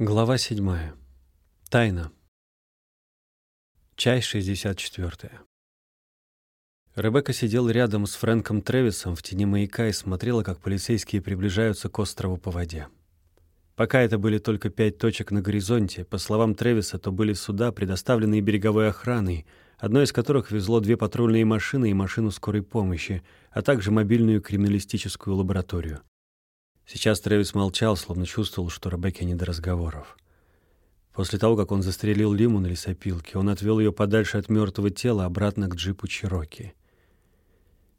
Глава 7. Тайна. Часть 64. Ребекка сидела рядом с Фрэнком Тревисом в тени маяка и смотрела, как полицейские приближаются к острову по воде. Пока это были только пять точек на горизонте, по словам Тревиса, то были суда, предоставленные береговой охраной, одной из которых везло две патрульные машины и машину скорой помощи, а также мобильную криминалистическую лабораторию. Сейчас Трэвис молчал, словно чувствовал, что Ребекке не до разговоров. После того, как он застрелил Лиму на лесопилке, он отвел ее подальше от мертвого тела обратно к джипу Чироки.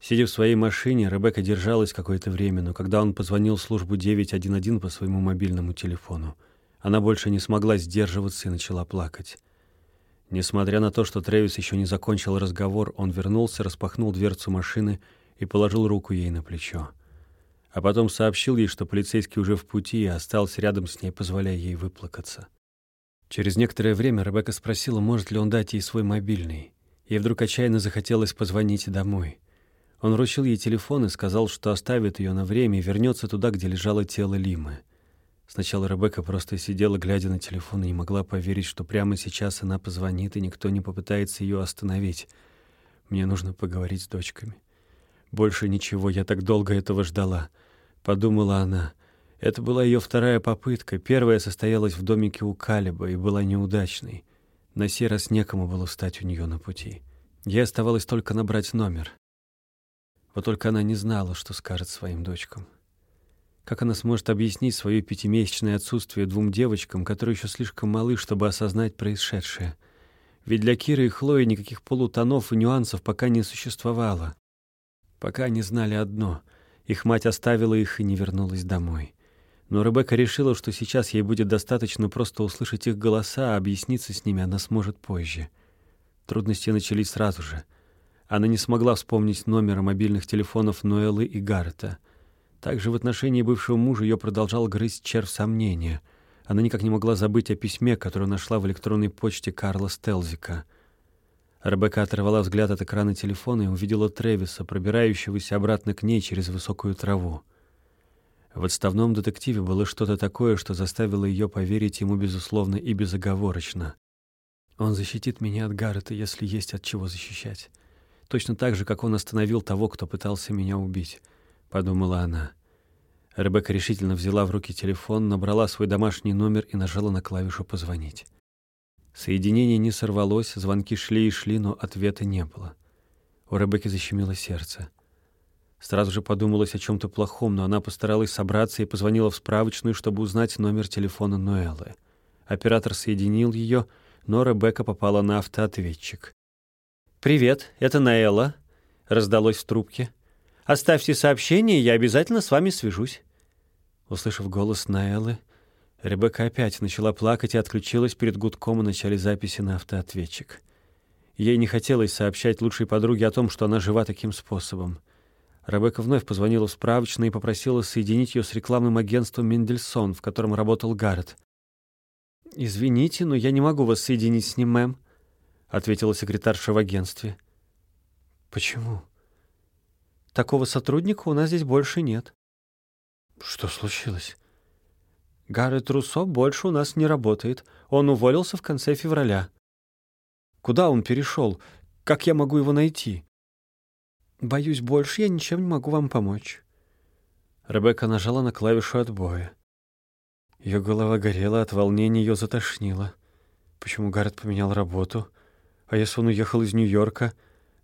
Сидя в своей машине, Ребекка держалась какое-то время, но когда он позвонил в службу 911 по своему мобильному телефону, она больше не смогла сдерживаться и начала плакать. Несмотря на то, что Трэвис еще не закончил разговор, он вернулся, распахнул дверцу машины и положил руку ей на плечо а потом сообщил ей, что полицейский уже в пути и остался рядом с ней, позволяя ей выплакаться. Через некоторое время Ребекка спросила, может ли он дать ей свой мобильный. Ей вдруг отчаянно захотелось позвонить домой. Он вручил ей телефон и сказал, что оставит ее на время и вернется туда, где лежало тело Лимы. Сначала Ребекка просто сидела, глядя на телефон, и не могла поверить, что прямо сейчас она позвонит, и никто не попытается ее остановить. Мне нужно поговорить с дочками. Больше ничего, я так долго этого ждала, подумала она. Это была ее вторая попытка. Первая состоялась в домике у Калиба и была неудачной. На сей раз некому было встать у нее на пути. Ей оставалось только набрать номер. Вот только она не знала, что скажет своим дочкам. Как она сможет объяснить свое пятимесячное отсутствие двум девочкам, которые еще слишком малы, чтобы осознать происшедшее? Ведь для Киры и Хлои никаких полутонов и нюансов пока не существовало. Пока они знали одно — их мать оставила их и не вернулась домой. Но Ребекка решила, что сейчас ей будет достаточно просто услышать их голоса, а объясниться с ними она сможет позже. Трудности начались сразу же. Она не смогла вспомнить номера мобильных телефонов Ноэлы и Гаррета. Также в отношении бывшего мужа ее продолжал грызть червь сомнения. Она никак не могла забыть о письме, которое нашла в электронной почте Карла Стелзика — Ребекка оторвала взгляд от экрана телефона и увидела Тревиса, пробирающегося обратно к ней через высокую траву. В отставном детективе было что-то такое, что заставило ее поверить ему безусловно и безоговорочно. Он защитит меня от Гаррета, если есть от чего защищать. Точно так же, как он остановил того, кто пытался меня убить, подумала она. Ребекка решительно взяла в руки телефон, набрала свой домашний номер и нажала на клавишу позвонить. Соединение не сорвалось, звонки шли и шли, но ответа не было. У Ребекки защемило сердце. Сразу же подумалось о чем то плохом, но она постаралась собраться и позвонила в справочную, чтобы узнать номер телефона Ноэллы. Оператор соединил ее, но Ребекка попала на автоответчик. «Привет, это Ноэлла», — раздалось в трубке. «Оставьте сообщение, я обязательно с вами свяжусь». Услышав голос Ноэллы, Ребекка опять начала плакать и отключилась перед гудком о начале записи на автоответчик. Ей не хотелось сообщать лучшей подруге о том, что она жива таким способом. Ребекка вновь позвонила в справочную и попросила соединить ее с рекламным агентством «Мендельсон», в котором работал Гаррет. «Извините, но я не могу вас соединить с ним, мэм», — ответила секретарша в агентстве. «Почему?» «Такого сотрудника у нас здесь больше нет». «Что случилось?» Гаррет Руссо больше у нас не работает. Он уволился в конце февраля. Куда он перешел? Как я могу его найти? Боюсь, больше я ничем не могу вам помочь. Ребекка нажала на клавишу отбоя. Ее голова горела, от волнения ее затошнило. Почему Гаррет поменял работу? А если он уехал из Нью-Йорка?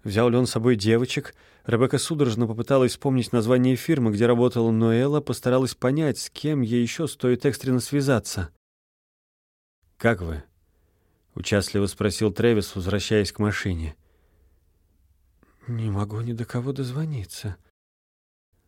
Взял ли он с собой девочек? Ребекка судорожно попыталась вспомнить название фирмы, где работала Ноэла, постаралась понять, с кем ей еще стоит экстренно связаться. «Как вы?» — участливо спросил Трэвис, возвращаясь к машине. «Не могу ни до кого дозвониться».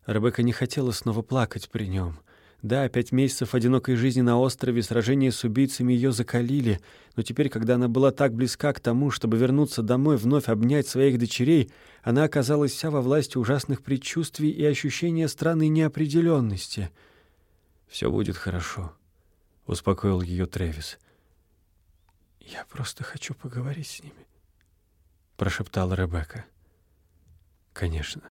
Ребекка не хотела снова плакать при нем. Да, пять месяцев одинокой жизни на острове, сражения с убийцами ее закалили, но теперь, когда она была так близка к тому, чтобы вернуться домой, вновь обнять своих дочерей, она оказалась вся во власти ужасных предчувствий и ощущения странной неопределенности. «Все будет хорошо», — успокоил ее Тревис. «Я просто хочу поговорить с ними», — прошептала Ребекка. «Конечно».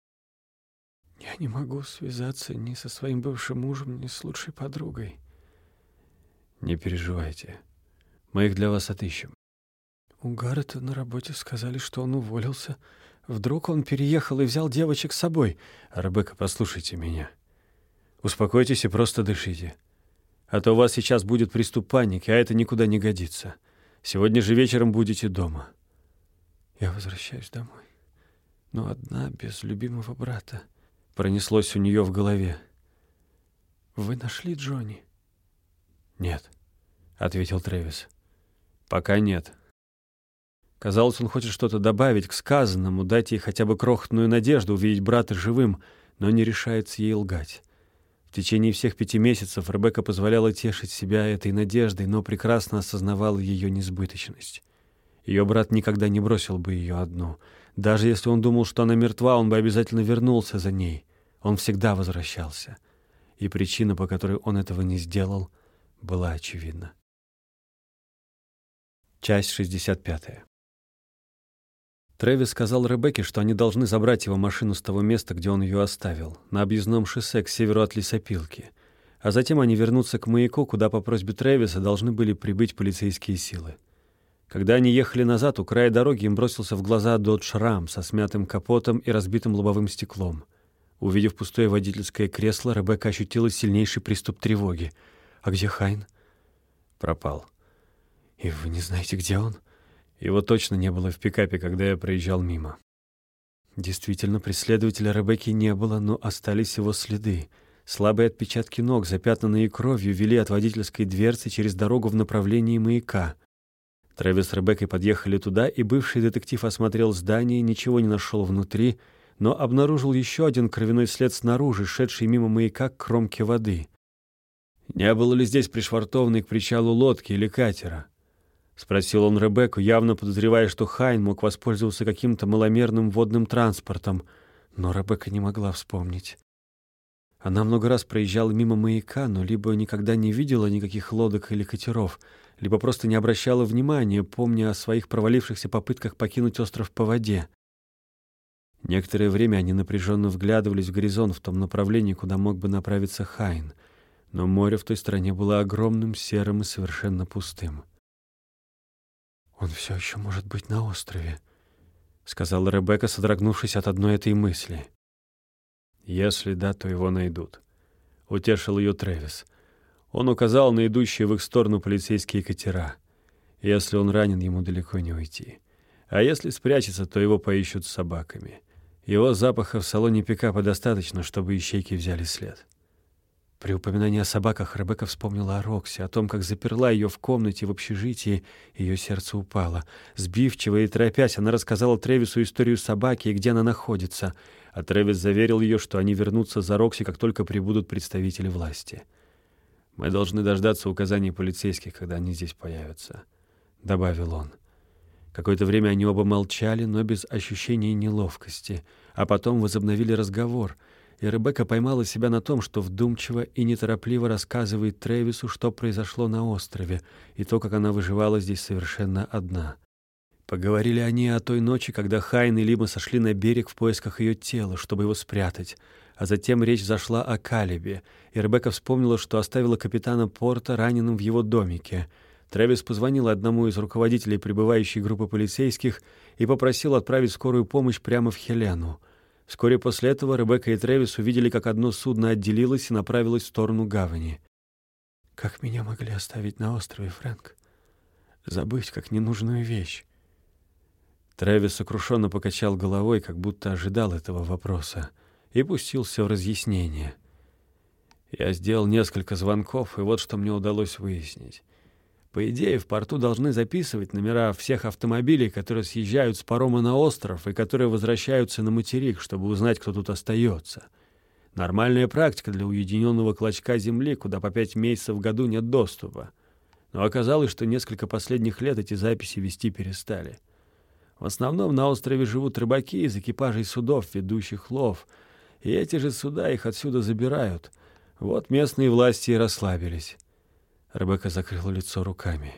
Я не могу связаться ни со своим бывшим мужем, ни с лучшей подругой. Не переживайте. Мы их для вас отыщем. У Гаррета на работе сказали, что он уволился. Вдруг он переехал и взял девочек с собой. Ребекка, послушайте меня. Успокойтесь и просто дышите. А то у вас сейчас будет приступ паники, а это никуда не годится. Сегодня же вечером будете дома. Я возвращаюсь домой. Но одна, без любимого брата. Пронеслось у нее в голове. Вы нашли Джонни? Нет, ответил Трэвис. Пока нет. Казалось, он хочет что-то добавить к сказанному, дать ей хотя бы крохотную надежду увидеть брата живым, но не решается ей лгать. В течение всех пяти месяцев Ребекка позволяла тешить себя этой надеждой, но прекрасно осознавала ее несбыточность. Ее брат никогда не бросил бы ее одну. Даже если он думал, что она мертва, он бы обязательно вернулся за ней. Он всегда возвращался. И причина, по которой он этого не сделал, была очевидна. Часть 65. Трэвис сказал Ребекке, что они должны забрать его машину с того места, где он ее оставил, на объездном шоссе к северу от лесопилки. А затем они вернутся к маяку, куда по просьбе Трэвиса должны были прибыть полицейские силы. Когда они ехали назад, у края дороги им бросился в глаза Dodge Ram со смятым капотом и разбитым лобовым стеклом. Увидев пустое водительское кресло, Ребекка ощутила сильнейший приступ тревоги. «А где Хайн?» «Пропал». «И вы не знаете, где он?» Его точно не было в пикапе, когда я проезжал мимо. Действительно, преследователя Ребекки не было, но остались его следы. Слабые отпечатки ног, запятнанные кровью, вели от водительской дверцы через дорогу в направлении маяка. Трэвис с Ребеккой подъехали туда, и бывший детектив осмотрел здание, ничего не нашел внутри, но обнаружил еще один кровяной след снаружи, шедший мимо маяка к кромке воды. Не было ли здесь пришвартованной к причалу лодки или катера? — спросил он Ребекку, явно подозревая, что Хайн мог воспользоваться каким-то маломерным водным транспортом, но Ребекка не могла вспомнить. Она много раз проезжала мимо маяка, но либо никогда не видела никаких лодок или катеров, либо просто не обращала внимания, помня о своих провалившихся попытках покинуть остров по воде. Некоторое время они напряженно вглядывались в горизонт в том направлении, куда мог бы направиться Хайн, но море в той стороне было огромным, серым и совершенно пустым. «Он все еще может быть на острове», — сказала Ребекка, содрогнувшись от одной этой мысли. «Если да, то его найдут», — утешил ее Трэвис. Он указал на идущие в их сторону полицейские катера. Если он ранен, ему далеко не уйти. А если спрячется, то его поищут с собаками. Его запаха в салоне пикапа достаточно, чтобы ищейки взяли след. При упоминании о собаках Ребекка вспомнила о Роксе, о том, как заперла ее в комнате в общежитии, ее сердце упало. Сбивчиво и торопясь, она рассказала Тревису историю собаки и где она находится, а Тревис заверил ее, что они вернутся за Рокси, как только прибудут представители власти. «Мы должны дождаться указаний полицейских, когда они здесь появятся», — добавил он. Какое-то время они оба молчали, но без ощущения неловкости, а потом возобновили разговор — и Ребекка поймала себя на том, что вдумчиво и неторопливо рассказывает Трэвису, что произошло на острове, и то, как она выживала здесь совершенно одна. Поговорили они о той ночи, когда Хайн и Лима сошли на берег в поисках ее тела, чтобы его спрятать, а затем речь зашла о Калибе, и Ребекка вспомнила, что оставила капитана Порта раненым в его домике. Трэвис позвонил одному из руководителей прибывающей группы полицейских и попросил отправить скорую помощь прямо в Хелену — Вскоре после этого Ребекка и Трэвис увидели, как одно судно отделилось и направилось в сторону гавани. «Как меня могли оставить на острове, Фрэнк? Забыть, как ненужную вещь?» Трэвис сокрушенно покачал головой, как будто ожидал этого вопроса, и пустился в разъяснение. «Я сделал несколько звонков, и вот что мне удалось выяснить. По идее, в порту должны записывать номера всех автомобилей, которые съезжают с парома на остров и которые возвращаются на материк, чтобы узнать, кто тут остается. Нормальная практика для уединенного клочка земли, куда по пять месяцев в году нет доступа. Но оказалось, что несколько последних лет эти записи вести перестали. В основном на острове живут рыбаки из экипажей судов, ведущих лов, и эти же суда их отсюда забирают. Вот местные власти и расслабились. Ребекка закрыла лицо руками.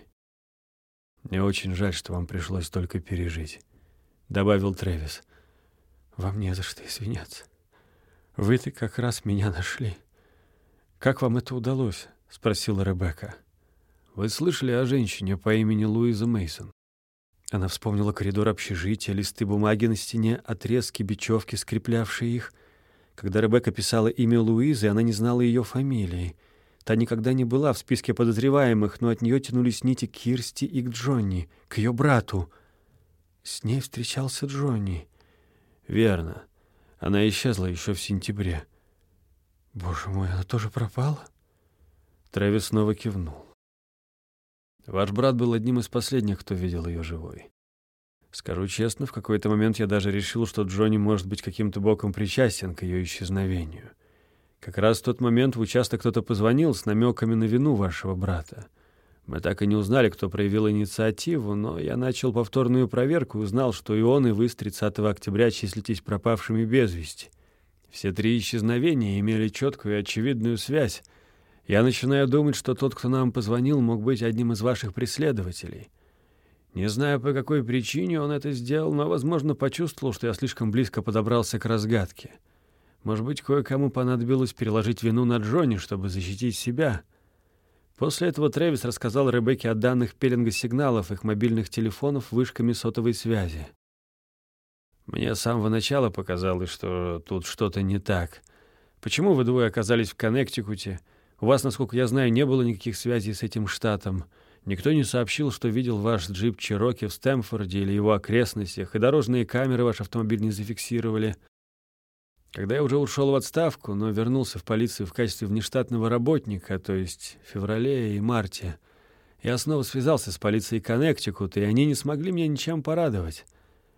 «Мне очень жаль, что вам пришлось только пережить», — добавил Трэвис. «Вам не за что извиняться. Вы-то как раз меня нашли. Как вам это удалось?» — спросила Ребекка. Вы слышали о женщине по имени Луиза Мейсон? Она вспомнила коридор общежития, листы бумаги на стене, отрезки, бечевки, скреплявшие их. Когда Ребекка писала имя Луизы, она не знала ее фамилии. Та никогда не была в списке подозреваемых, но от нее тянулись нити к Кирсти и к Джонни, к ее брату. С ней встречался Джонни. Верно. Она исчезла еще в сентябре. Боже мой, она тоже пропала? Трэвис снова кивнул. Ваш брат был одним из последних, кто видел ее живой. Скажу честно, в какой-то момент я даже решил, что Джонни может быть каким-то боком причастен к ее исчезновению. Как раз в тот момент в участок кто-то позвонил с намеками на вину вашего брата. Мы так и не узнали, кто проявил инициативу, но я начал повторную проверку и узнал, что и он, и вы с 30 октября числитесь пропавшими без вести. Все три исчезновения имели четкую и очевидную связь, я начинаю думать, что тот, кто нам позвонил, мог быть одним из ваших преследователей. Не знаю, по какой причине он это сделал, но, возможно, почувствовал, что я слишком близко подобрался к разгадке. Может быть, кое-кому понадобилось переложить вину на Джонни, чтобы защитить себя. После этого Трэвис рассказал Ребекке о данных пеленга-сигналов их мобильных телефонов вышками сотовой связи. Мне с самого начала показалось, что тут что-то не так. Почему вы двое оказались в Коннектикуте? — у вас, насколько я знаю, не было никаких связей с этим штатом. Никто не сообщил, что видел ваш джип Чироки в Стэмфорде или его окрестностях, и дорожные камеры ваш автомобиль не зафиксировали. Когда я уже ушел в отставку, но вернулся в полицию в качестве внештатного работника, то есть в феврале и марте, я снова связался с полицией Коннектикут, и они не смогли меня ничем порадовать.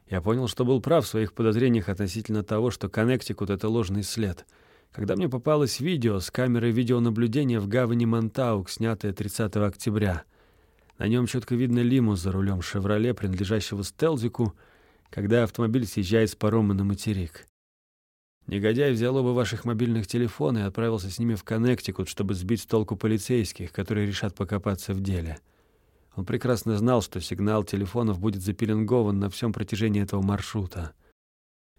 Я понял, что был прав в своих подозрениях относительно того, что Коннектикут — это ложный след — когда мне попалось видео с камеры видеонаблюдения в гавани Монтаук, снятое 30 октября. На нем четко видно лимуз за рулем «Шевроле», принадлежащего Стелзику, когда автомобиль съезжает с парома на материк. Негодяй взял оба ваших мобильных телефона и отправился с ними в Коннектикут, чтобы сбить с толку полицейских, которые решат покопаться в деле. Он прекрасно знал, что сигнал телефонов будет запеленгован на всем протяжении этого маршрута.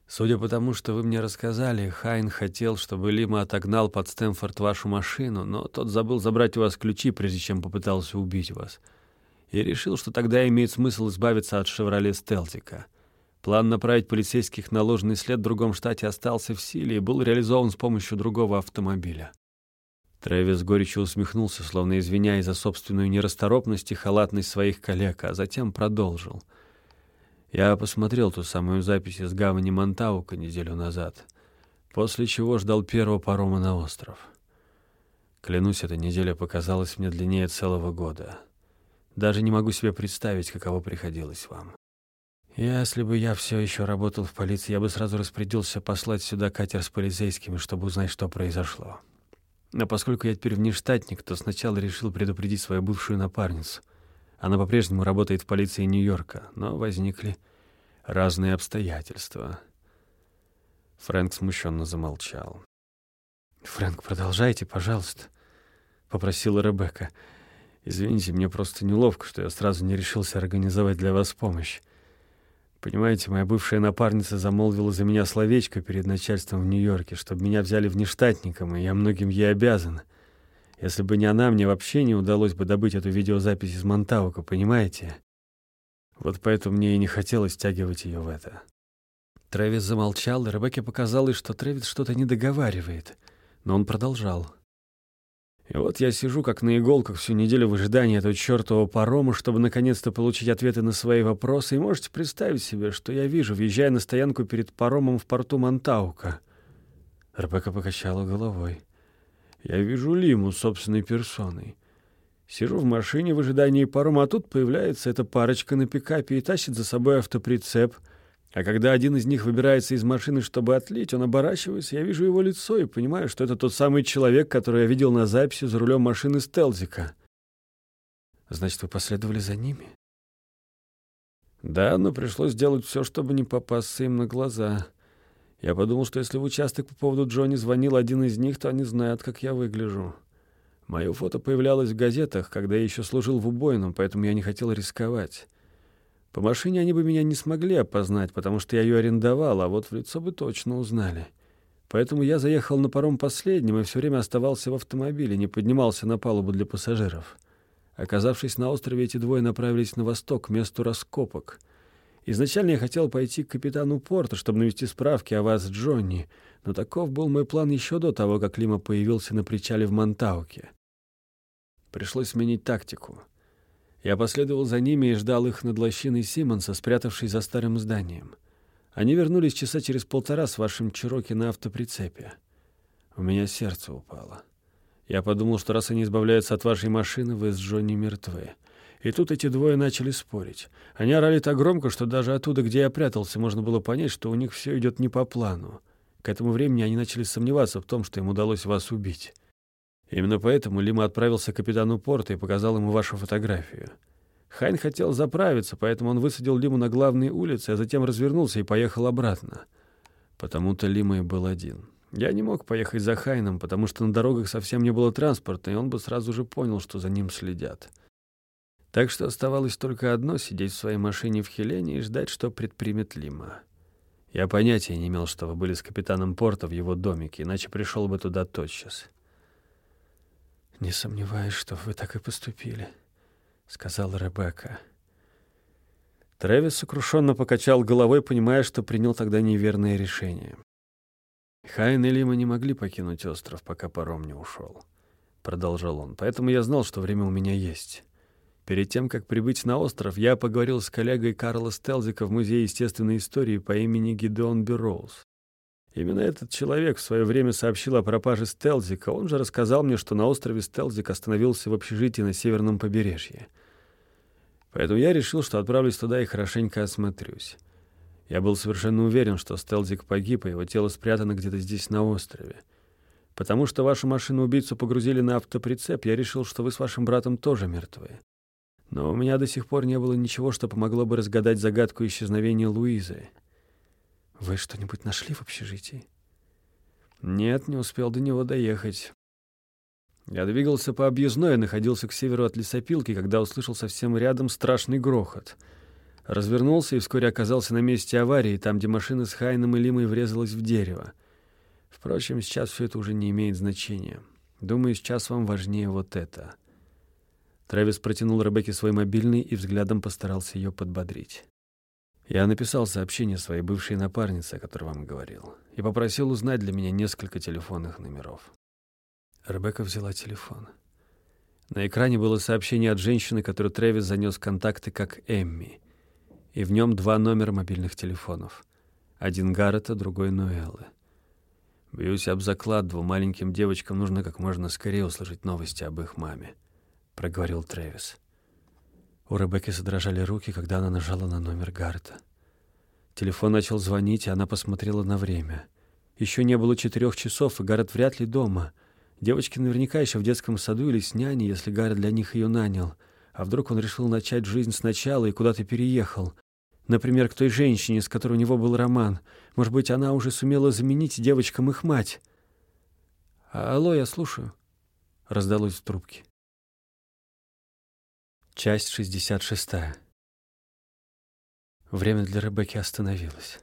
Судя по тому, что вы мне рассказали, Хайн хотел, чтобы Лима отогнал под Стэнфорд вашу машину, но тот забыл забрать у вас ключи, прежде чем попытался убить вас. И решил, что тогда имеет смысл избавиться от «Шевроле Стелтика». План направить полицейских на ложный след в другом штате остался в силе и был реализован с помощью другого автомобиля. Трэвис горечи усмехнулся, словно извиняясь за собственную нерасторопность и халатность своих коллег, а затем продолжил — я посмотрел ту самую запись из гавани Монтаука неделю назад, после чего ждал первого парома на остров. Клянусь, эта неделя показалась мне длиннее целого года. Даже не могу себе представить, каково приходилось вам. Если бы я все еще работал в полиции, я бы сразу распорядился послать сюда катер с полицейскими, чтобы узнать, что произошло. Но поскольку я теперь внештатник, то сначала решил предупредить свою бывшую напарницу. Она по-прежнему работает в полиции Нью-Йорка, но возникли разные обстоятельства. Фрэнк смущенно замолчал. «Фрэнк, продолжайте, пожалуйста», — попросила Ребекка. «Извините, мне просто неловко, что я сразу не решился организовать для вас помощь. Понимаете, моя бывшая напарница замолвила за меня словечко перед начальством в Нью-Йорке, чтобы меня взяли внештатником, и я многим ей обязан. Если бы не она, мне вообще не удалось бы добыть эту видеозапись из Монтаука, понимаете? Вот поэтому мне и не хотелось стягивать ее в это. Трэвис замолчал, и Ребекке показалось, что Трэвис что-то не договаривает, но он продолжал. И вот я сижу как на иголках всю неделю в ожидании этого чертового парома, чтобы наконец-то получить ответы на свои вопросы, и можете представить себе, что я вижу, въезжая на стоянку перед паромом в порту Монтаука. Ребекка покачала головой. Я вижу Лиму собственной персоной. Сижу в машине в ожидании парома, а тут появляется эта парочка на пикапе и тащит за собой автоприцеп. А когда один из них выбирается из машины, чтобы отлить, он оборачивается, я вижу его лицо и понимаю, что это тот самый человек, который я видел на записи за рулем машины Стелзика. Значит, вы последовали за ними? Да, но пришлось сделать все, чтобы не попасться им на глаза. Я подумал, что если в участок по поводу Джонни звонил один из них, то они знают, как я выгляжу. Мое фото появлялось в газетах, когда я еще служил в убойном, поэтому я не хотел рисковать. По машине они бы меня не смогли опознать, потому что я ее арендовал, а вот в лицо бы точно узнали. Поэтому я заехал на паром последним и все время оставался в автомобиле, не поднимался на палубу для пассажиров. Оказавшись на острове, эти двое направились на восток, к месту раскопок. Изначально я хотел пойти к капитану порта, чтобы навести справки о вас, Джонни, но таков был мой план еще до того, как Лима появился на причале в Монтауке. Пришлось сменить тактику. Я последовал за ними и ждал их над лощиной Симмонса, спрятавшись за старым зданием. Они вернулись часа через полтора с вашим Чироки на автоприцепе. У меня сердце упало. Я подумал, что раз они избавляются от вашей машины, вы с Джонни мертвы. И тут эти двое начали спорить. Они орали так громко, что даже оттуда, где я прятался, можно было понять, что у них все идет не по плану. К этому времени они начали сомневаться в том, что им удалось вас убить. Именно поэтому Лима отправился к капитану порта и показал ему вашу фотографию. Хайн хотел заправиться, поэтому он высадил Лиму на главной улице, а затем развернулся и поехал обратно. Потому-то Лима и был один. Я не мог поехать за Хайном, потому что на дорогах совсем не было транспорта, и он бы сразу же понял, что за ним следят. Так что оставалось только одно — сидеть в своей машине в Хелене и ждать, что предпримет Лима. Я понятия не имел, что вы были с капитаном порта в его домике, иначе пришел бы туда тотчас. «Не сомневаюсь, что вы так и поступили», — сказала Ребекка. Трэвис сокрушенно покачал головой, понимая, что принял тогда неверное решение. «Хайн и Лима не могли покинуть остров, пока паром не ушел», — продолжал он. «Поэтому я знал, что время у меня есть. Перед тем, как прибыть на остров, я поговорил с коллегой Карла Стелзика в Музее естественной истории по имени Гидеон Берроуз. Именно этот человек в свое время сообщил о пропаже Стелзика. Он же рассказал мне, что на острове Стелзик остановился в общежитии на северном побережье. Поэтому я решил, что отправлюсь туда и хорошенько осмотрюсь. Я был совершенно уверен, что Стелзик погиб, и его тело спрятано где-то здесь, на острове. Потому что вашу машину-убийцу погрузили на автоприцеп, я решил, что вы с вашим братом тоже мертвы. Но у меня до сих пор не было ничего, что помогло бы разгадать загадку исчезновения Луизы. Вы что-нибудь нашли в общежитии? Нет, не успел до него доехать. Я двигался по объездной находился к северу от лесопилки, когда услышал совсем рядом страшный грохот. Развернулся и вскоре оказался на месте аварии, там, где машина с Хайном и Лимой врезалась в дерево. Впрочем, сейчас все это уже не имеет значения. Думаю, сейчас вам важнее вот это. Трэвис протянул Ребекке свой мобильный и взглядом постарался ее подбодрить. Я написал сообщение своей бывшей напарнице, о которой вам говорил, и попросил узнать для меня несколько телефонных номеров. Ребекка взяла телефон. На экране было сообщение от женщины, которую Трэвис занес контакты как Эмми, и в нем два номера мобильных телефонов. Один Гаррета, другой Ноэллы. Бьюсь об заклад, двум маленьким девочкам нужно как можно скорее услышать новости об их маме, проговорил Трэвис. У Ребекки задрожали руки, когда она нажала на номер Гарта. Телефон начал звонить, и она посмотрела на время. Еще не было четырех часов, и Гаррет вряд ли дома. Девочки наверняка еще в детском саду или с няней, если Гаррет для них ее нанял. А вдруг он решил начать жизнь сначала и куда-то переехал? Например, к той женщине, с которой у него был роман. Может быть, она уже сумела заменить девочкам их мать? «Алло, я слушаю», — раздалось в трубке. Часть 66. Время для Ребекки остановилось.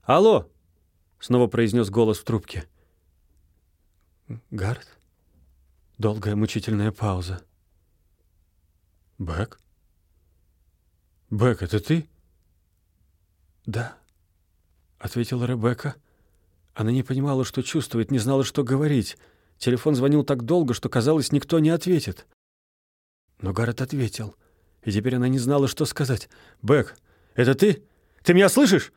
«Алло!» — снова произнес голос в трубке. «Гард?» Долгая мучительная пауза. «Бэк? Бэк, это ты?» «Да», — ответила Ребекка. Она не понимала, что чувствует, не знала, что говорить. Телефон звонил так долго, что, казалось, никто не ответит. Но Гаррет ответил, и теперь она не знала, что сказать. «Бэк, это ты? Ты меня слышишь?»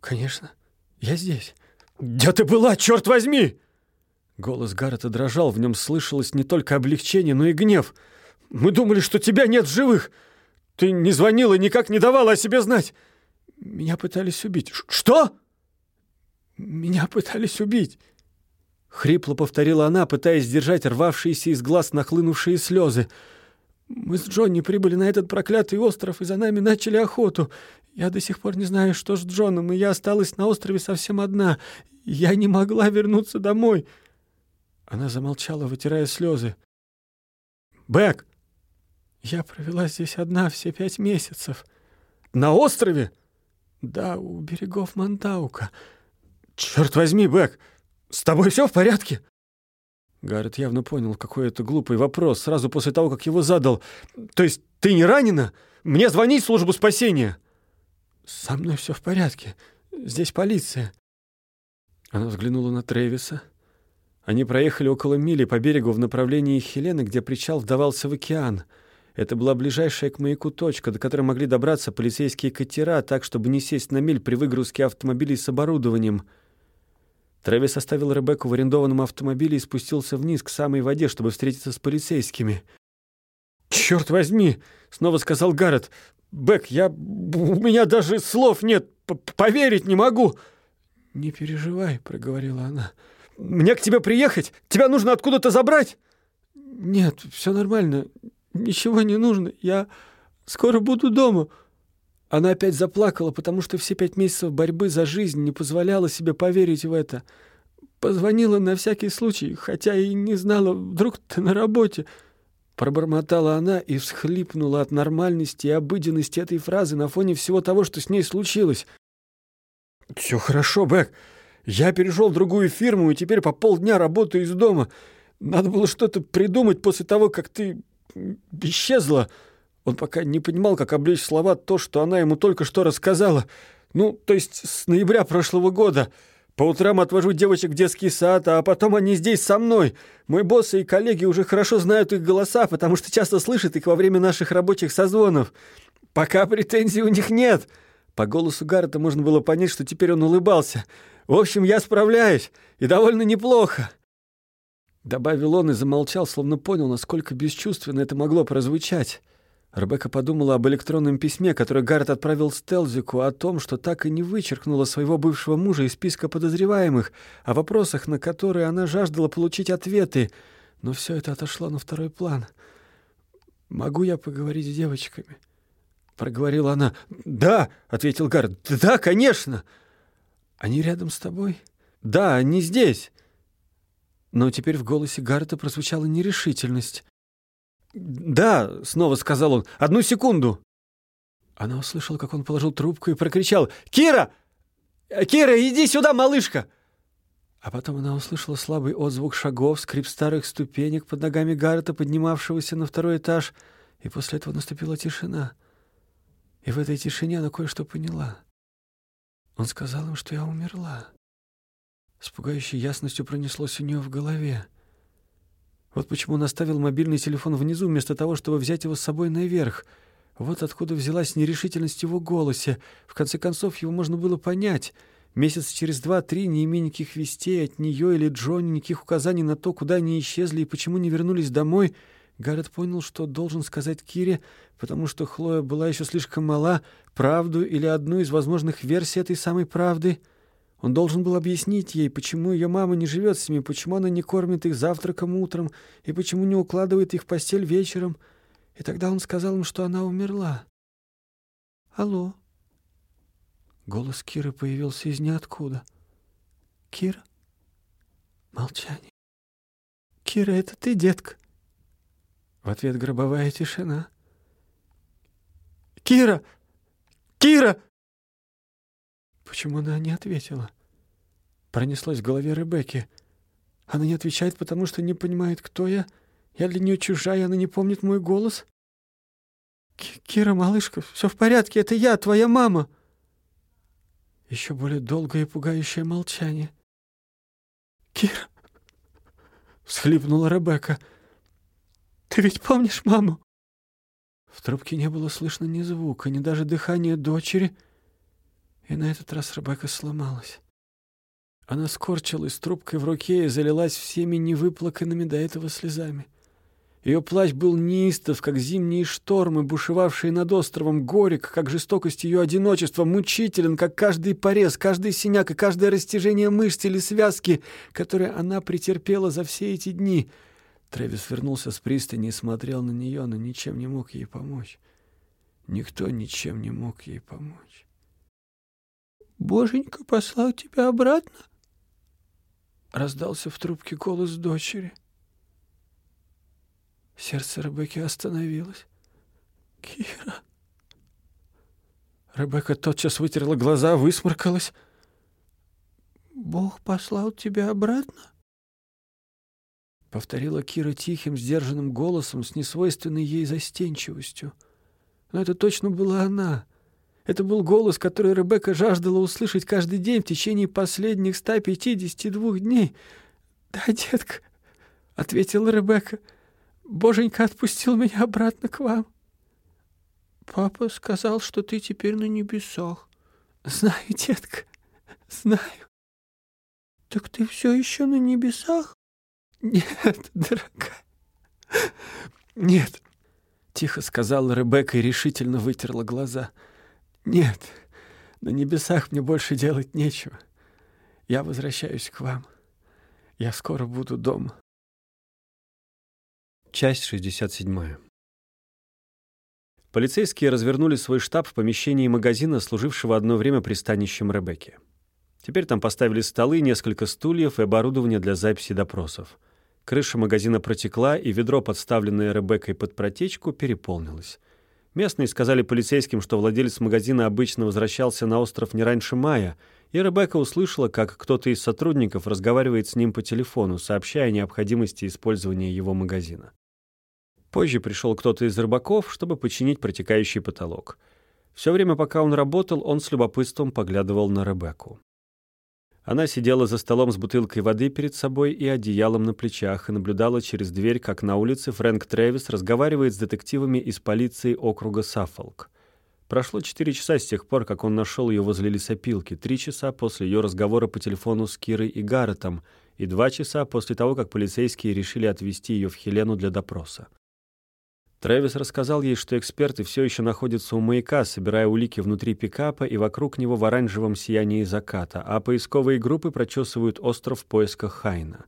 «Конечно, я здесь». «Где ты была, черт возьми?» Голос Гаррета дрожал, в нем слышалось не только облегчение, но и гнев. «Мы думали, что тебя нет в живых. Ты не звонила никак не давала о себе знать. Меня пытались убить». «Что?» «Меня пытались убить». Хрипло повторила она, пытаясь сдержать рвавшиеся из глаз нахлынувшие слезы. Мы с Джонни прибыли на этот проклятый остров, и за нами начали охоту. Я до сих пор не знаю, что с Джоном, и я осталась на острове совсем одна. Я не могла вернуться домой». Она замолчала, вытирая слезы. «Бэк!» «Я провела здесь одна все пять месяцев». «На острове?» «Да, у берегов Монтаука». «Черт возьми, Бэк, с тобой все в порядке?» Гаррет явно понял, какой это глупый вопрос, сразу после того, как его задал. «То есть ты не ранена? Мне звонить в службу спасения!» «Со мной все в порядке. Здесь полиция». Она взглянула на Трэвиса. Они проехали около мили по берегу в направлении Хелены, где причал вдавался в океан. Это была ближайшая к маяку точка, до которой могли добраться полицейские катера, так, чтобы не сесть на миль при выгрузке автомобилей с оборудованием — Трэвис оставил Ребекку в арендованном автомобиле и спустился вниз к самой воде, чтобы встретиться с полицейскими. «Черт возьми!» — снова сказал Гаррет. «Бек, я... у меня даже слов нет! П Поверить не могу!» «Не переживай», — проговорила она. «Мне к тебе приехать? Тебя нужно откуда-то забрать?» «Нет, все нормально. Ничего не нужно. Я скоро буду дома». Она опять заплакала, потому что все пять месяцев борьбы за жизнь не позволяла себе поверить в это. Позвонила на всякий случай, хотя и не знала, вдруг ты на работе. Пробормотала она и всхлипнула от нормальности и обыденности этой фразы на фоне всего того, что с ней случилось. «Все хорошо, Бэк. Я перешел в другую фирму и теперь по полдня работаю из дома. Надо было что-то придумать после того, как ты исчезла». Он пока не понимал, как облечь слова то, что она ему только что рассказала. Ну, то есть с ноября прошлого года. По утрам отвожу девочек в детский сад, а потом они здесь со мной. Мой босс и коллеги уже хорошо знают их голоса, потому что часто слышат их во время наших рабочих созвонов. Пока претензий у них нет. По голосу Гаррета можно было понять, что теперь он улыбался. В общем, я справляюсь, и довольно неплохо. Добавил он и замолчал, словно понял, насколько бесчувственно это могло прозвучать. Ребекка подумала об электронном письме, которое Гаррет отправил Стелзику, о том, что так и не вычеркнула своего бывшего мужа из списка подозреваемых, о вопросах, на которые она жаждала получить ответы. Но все это отошло на второй план. «Могу я поговорить с девочками?» Проговорила она. «Да!» — ответил Гаррет. «Да, конечно!» «Они рядом с тобой?» «Да, они здесь!» Но теперь в голосе Гаррета прозвучала нерешительность. «Да», — снова сказал он, — «одну секунду». Она услышала, как он положил трубку и прокричал «Кира! Кира, иди сюда, малышка!» А потом она услышала слабый отзвук шагов, скрип старых ступенек под ногами Гаррета, поднимавшегося на второй этаж, и после этого наступила тишина. И в этой тишине она кое-что поняла. Он сказал им, что я умерла. С пугающей ясностью пронеслось у нее в голове. Вот почему он оставил мобильный телефон внизу, вместо того, чтобы взять его с собой наверх. Вот откуда взялась нерешительность его голосе. В конце концов, его можно было понять. Месяц через два-три, не имея никаких вестей от нее или Джонни, никаких указаний на то, куда они исчезли и почему не вернулись домой, Гаррет понял, что должен сказать Кире, потому что Хлоя была еще слишком мала, правду или одну из возможных версий этой самой правды — он должен был объяснить ей, почему ее мама не живет с ними, почему она не кормит их завтраком утром и почему не укладывает их в постель вечером. И тогда он сказал им, что она умерла. «Алло?» Голос Киры появился из ниоткуда. «Кира?» Молчание. «Кира, это ты, детка?» В ответ гробовая тишина. «Кира! Кира!» Почему она не ответила? Пронеслось в голове Ребекки. Она не отвечает, потому что не понимает, кто я. Я для нее чужая, она не помнит мой голос. «Кира, малышка, все в порядке, это я, твоя мама!» Еще более долгое и пугающее молчание. «Кира!» — всхлипнула Ребекка. «Ты ведь помнишь маму?» В трубке не было слышно ни звука, ни даже дыхания дочери — и на этот раз Ребекка сломалась. Она скорчилась трубкой в руке и залилась всеми невыплаканными до этого слезами. Ее плащ был неистов, как зимние штормы, бушевавшие над островом, горек, как жестокость ее одиночества, мучителен, как каждый порез, каждый синяк и каждое растяжение мышц или связки, которые она претерпела за все эти дни. Трэвис вернулся с пристани и смотрел на нее, но ничем не мог ей помочь. Никто ничем не мог ей помочь. Боженька послал тебя обратно? Раздался в трубке голос дочери. Сердце Ребекки остановилось. Кира. Ребекка тотчас вытерла глаза, высморкалась. Бог послал тебя обратно? — повторила Кира тихим, сдержанным голосом с несвойственной ей застенчивостью. Но это точно была она. Это был голос, который Ребекка жаждала услышать каждый день в течение последних 152 дней. «Да, детка», — ответила Ребекка, — «боженька отпустил меня обратно к вам». «Папа сказал, что ты теперь на небесах». «Знаю, детка, знаю». «Так ты все еще на небесах?» «Нет, дорогая, нет», — тихо сказала Ребекка и решительно вытерла глаза. «Нет, на небесах мне больше делать нечего. Я возвращаюсь к вам. Я скоро буду дома». Часть 67. Полицейские развернули свой штаб в помещении магазина, служившего одно время пристанищем Ребекки. Теперь там поставили столы, несколько стульев и оборудование для записи допросов. Крыша магазина протекла, и ведро, подставленное Ребеккой под протечку, переполнилось. Местные сказали полицейским, что владелец магазина обычно возвращался на остров не раньше мая, и Ребекка услышала, как кто-то из сотрудников разговаривает с ним по телефону, сообщая о необходимости использования его магазина. Позже пришел кто-то из рыбаков, чтобы починить протекающий потолок. Все время, пока он работал, он с любопытством поглядывал на Ребекку. Она сидела за столом с бутылкой воды перед собой и одеялом на плечах и наблюдала через дверь, как на улице Фрэнк Трэвис разговаривает с детективами из полиции округа Саффолк. Прошло четыре часа с тех пор, как он нашел ее возле лесопилки, три часа после ее разговора по телефону с Кирой и Гарретом и два часа после того, как полицейские решили отвезти ее в Хелену для допроса. Трэвис рассказал ей, что эксперты все еще находятся у маяка, собирая улики внутри пикапа и вокруг него в оранжевом сиянии заката, а поисковые группы прочесывают остров в поисках Хайна.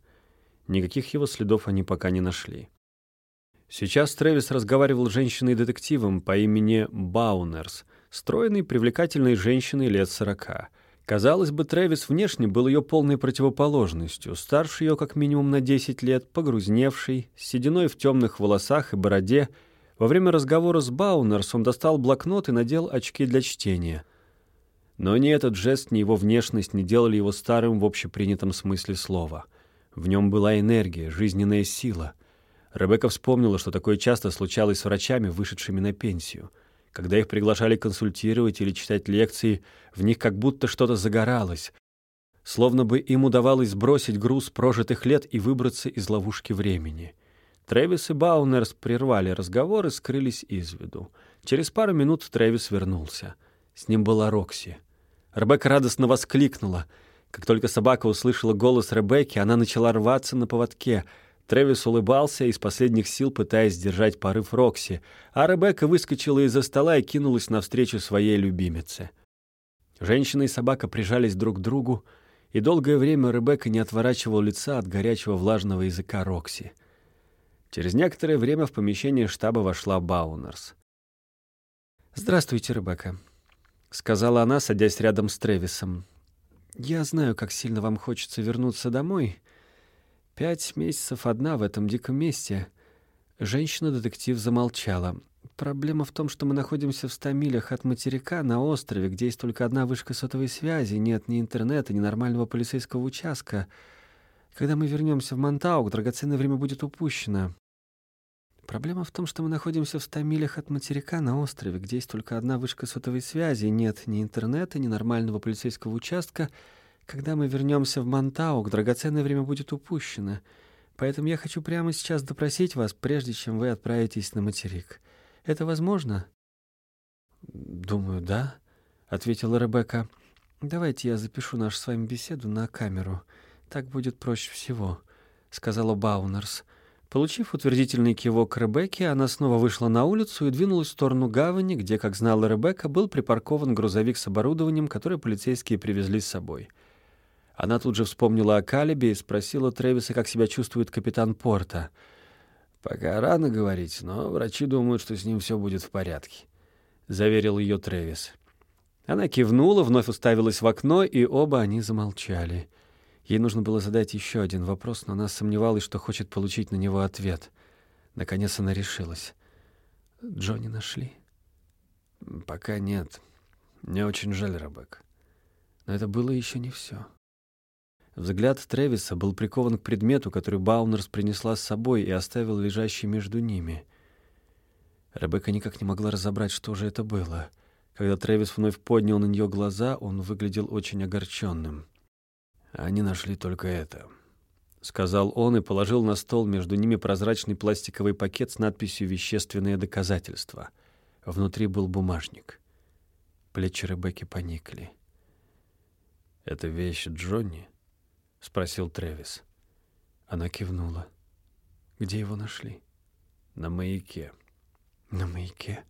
Никаких его следов они пока не нашли. Сейчас Трэвис разговаривал с женщиной-детективом по имени Баунерс, стройной, привлекательной женщиной лет сорока. Казалось бы, Трэвис внешне был ее полной противоположностью, старше ее как минимум на 10 лет, погрузневший, с сединой в темных волосах и бороде. Во время разговора с Баунерс он достал блокнот и надел очки для чтения. Но ни этот жест, ни его внешность не делали его старым в общепринятом смысле слова. В нем была энергия, жизненная сила. Ребекка вспомнила, что такое часто случалось с врачами, вышедшими на пенсию — когда их приглашали консультировать или читать лекции, в них как будто что-то загоралось, словно бы им удавалось сбросить груз прожитых лет и выбраться из ловушки времени. Трэвис и Баунерс прервали разговор и скрылись из виду. Через пару минут Трэвис вернулся. С ним была Рокси. Ребекка радостно воскликнула. Как только собака услышала голос Ребекки, она начала рваться на поводке — Трэвис улыбался, из последних сил пытаясь сдержать порыв Рокси, а Ребекка выскочила из-за стола и кинулась навстречу своей любимице. Женщина и собака прижались друг к другу, и долгое время Ребекка не отворачивала лица от горячего влажного языка Рокси. Через некоторое время в помещение штаба вошла Баунерс. «Здравствуйте, Ребекка», — сказала она, садясь рядом с Трэвисом. «Я знаю, как сильно вам хочется вернуться домой, Пять месяцев одна в этом диком месте. Женщина-детектив замолчала. Проблема в том, что мы находимся в ста милях от материка на острове, где есть только одна вышка сотовой связи, нет ни интернета, ни нормального полицейского участка. Когда мы вернемся в Монтаук, драгоценное время будет упущено. Проблема в том, что мы находимся в ста милях от материка на острове, где есть только одна вышка сотовой связи, нет ни интернета, ни нормального полицейского участка — когда мы вернемся в Монтаук, драгоценное время будет упущено. Поэтому я хочу прямо сейчас допросить вас, прежде чем вы отправитесь на материк. Это возможно?» «Думаю, да», — ответила Ребекка. «Давайте я запишу нашу с вами беседу на камеру. Так будет проще всего», — сказала Баунерс. Получив утвердительный кивок Ребекки, она снова вышла на улицу и двинулась в сторону гавани, где, как знала Ребекка, был припаркован грузовик с оборудованием, которое полицейские привезли с собой. Она тут же вспомнила о Калибе и спросила Трэвиса, как себя чувствует капитан Порта. «Пока рано говорить, но врачи думают, что с ним все будет в порядке», — заверил ее Трэвис. Она кивнула, вновь уставилась в окно, и оба они замолчали. Ей нужно было задать еще один вопрос, но она сомневалась, что хочет получить на него ответ. Наконец она решилась. «Джонни нашли?» «Пока нет. Мне очень жаль, Рабек. Но это было еще не все. Взгляд Тревиса был прикован к предмету, который Баунерс принесла с собой и оставил лежащий между ними. Ребекка никак не могла разобрать, что же это было. Когда Тревис вновь поднял на нее глаза, он выглядел очень огорченным. «Они нашли только это», — сказал он и положил на стол между ними прозрачный пластиковый пакет с надписью «Вещественные доказательства». Внутри был бумажник. Плечи Ребекки поникли. «Это вещь Джонни?» — спросил Трэвис. Она кивнула. «Где его нашли?» «На маяке». «На маяке?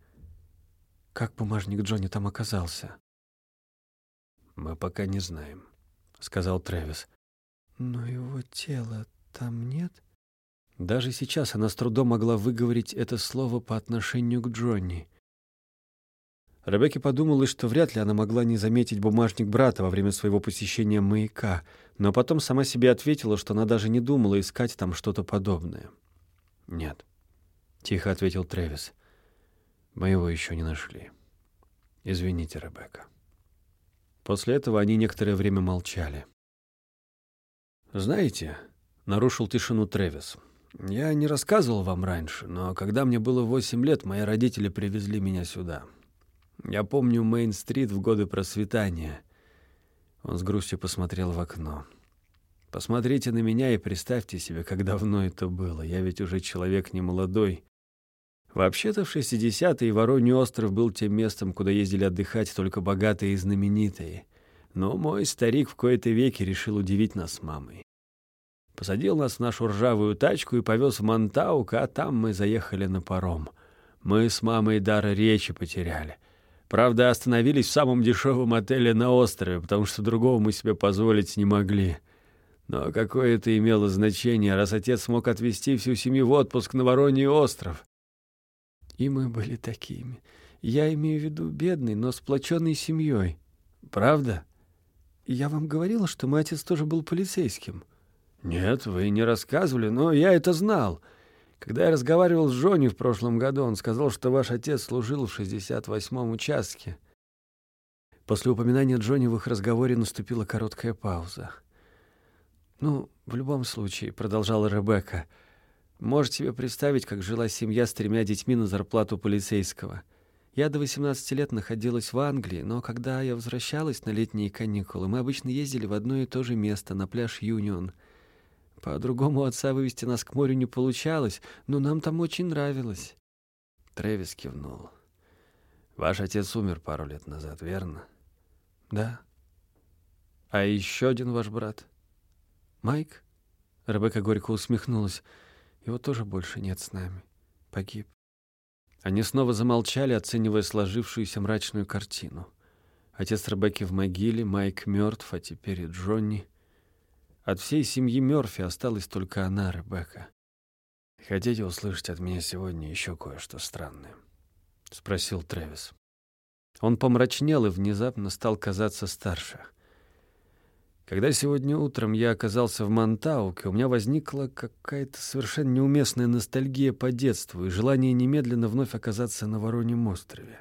Как бумажник Джонни там оказался?» «Мы пока не знаем», — сказал Трэвис. «Но его тела там нет?» Даже сейчас она с трудом могла выговорить это слово по отношению к Джонни. Ребекке подумалось, что вряд ли она могла не заметить бумажник брата во время своего посещения маяка, но потом сама себе ответила, что она даже не думала искать там что-то подобное. «Нет», — тихо ответил Трэвис. «Мы его еще не нашли. Извините, Ребекка». После этого они некоторое время молчали. «Знаете», — нарушил тишину Трэвис, — «я не рассказывал вам раньше, но когда мне было восемь лет, мои родители привезли меня сюда». Я помню Мейн-стрит в годы просветания. Он с грустью посмотрел в окно. Посмотрите на меня и представьте себе, как давно это было. Я ведь уже человек не молодой. Вообще-то в 60-е Вороньий остров был тем местом, куда ездили отдыхать только богатые и знаменитые. Но мой старик в кои-то веки решил удивить нас мамой. Посадил нас в нашу ржавую тачку и повез в Монтаук, а там мы заехали на паром. Мы с мамой дар речи потеряли — Правда, остановились в самом дешевом отеле на острове, потому что другого мы себе позволить не могли. Но какое это имело значение, раз отец смог отвезти всю семью в отпуск на Вороньий остров? И мы были такими. Я имею в виду бедной, но сплоченной семьей. Правда? Я вам говорила, что мой отец тоже был полицейским. Нет, вы не рассказывали, но я это знал. — когда я разговаривал с Джонни в прошлом году, он сказал, что ваш отец служил в 68-м участке. После упоминания Джонни в их разговоре наступила короткая пауза. «Ну, в любом случае», — продолжала Ребекка, — «можете себе представить, как жила семья с тремя детьми на зарплату полицейского. Я до 18 лет находилась в Англии, но когда я возвращалась на летние каникулы, мы обычно ездили в одно и то же место, на пляж Юнион — по-другому отца вывести нас к морю не получалось, но нам там очень нравилось. Трэвис кивнул. Ваш отец умер пару лет назад, верно? Да. А еще один ваш брат? Майк? Ребекка горько усмехнулась. Его тоже больше нет с нами. Погиб. Они снова замолчали, оценивая сложившуюся мрачную картину. Отец Ребекки в могиле, Майк мертв, а теперь и Джонни. От всей семьи Мёрфи осталась только она, Ребекка. «Хотите услышать от меня сегодня еще кое-что странное?» — спросил Трэвис. Он помрачнел и внезапно стал казаться старше. Когда сегодня утром я оказался в Монтауке, у меня возникла какая-то совершенно неуместная ностальгия по детству и желание немедленно вновь оказаться на Вороньем острове.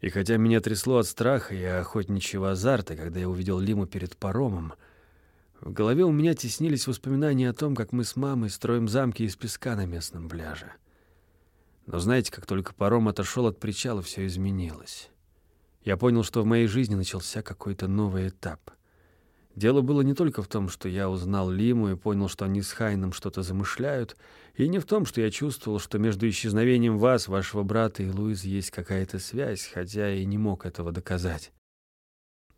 И хотя меня трясло от страха и охотничьего азарта, когда я увидел Лиму перед паромом, в голове у меня теснились воспоминания о том, как мы с мамой строим замки из песка на местном пляже. Но знаете, как только паром отошел от причала, все изменилось. Я понял, что в моей жизни начался какой-то новый этап. Дело было не только в том, что я узнал Лиму и понял, что они с Хайном что-то замышляют, и не в том, что я чувствовал, что между исчезновением вас, вашего брата и Луизы есть какая-то связь, хотя и не мог этого доказать.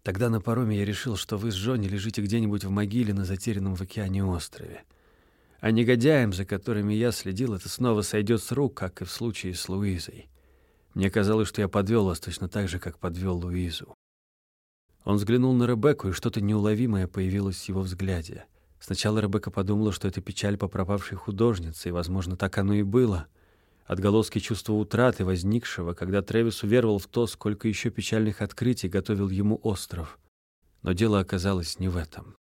Тогда на пароме я решил, что вы с Джонни лежите где-нибудь в могиле на затерянном в океане острове. А негодяям, за которыми я следил, это снова сойдет с рук, как и в случае с Луизой. Мне казалось, что я подвел вас точно так же, как подвел Луизу. Он взглянул на Ребекку, и что-то неуловимое появилось в его взгляде. Сначала Ребекка подумала, что это печаль по пропавшей художнице, и, возможно, так оно и было — отголоски чувства утраты, возникшего, когда Трэвис уверовал в то, сколько еще печальных открытий готовил ему остров. Но дело оказалось не в этом.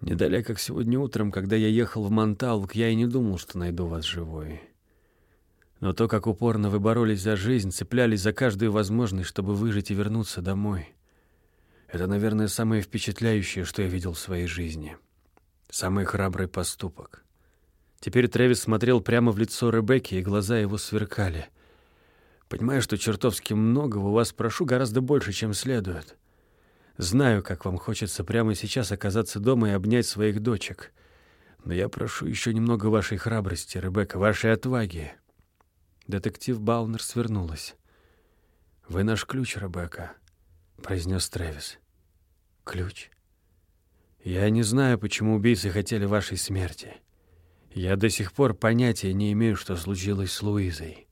Не далее, как сегодня утром, когда я ехал в Монталк, я и не думал, что найду вас живой. Но то, как упорно вы боролись за жизнь, цеплялись за каждую возможность, чтобы выжить и вернуться домой. Это, наверное, самое впечатляющее, что я видел в своей жизни. Самый храбрый поступок. Теперь Трэвис смотрел прямо в лицо Ребекки, и глаза его сверкали. Понимаю, что чертовски многого у вас прошу гораздо больше, чем следует. Знаю, как вам хочется прямо сейчас оказаться дома и обнять своих дочек. Но я прошу еще немного вашей храбрости, Ребекка, вашей отваги. Детектив Баунер свернулась. «Вы наш ключ, Ребекка», — произнес Трэвис. «Ключ?» «Я не знаю, почему убийцы хотели вашей смерти. Я до сих пор понятия не имею, что случилось с Луизой.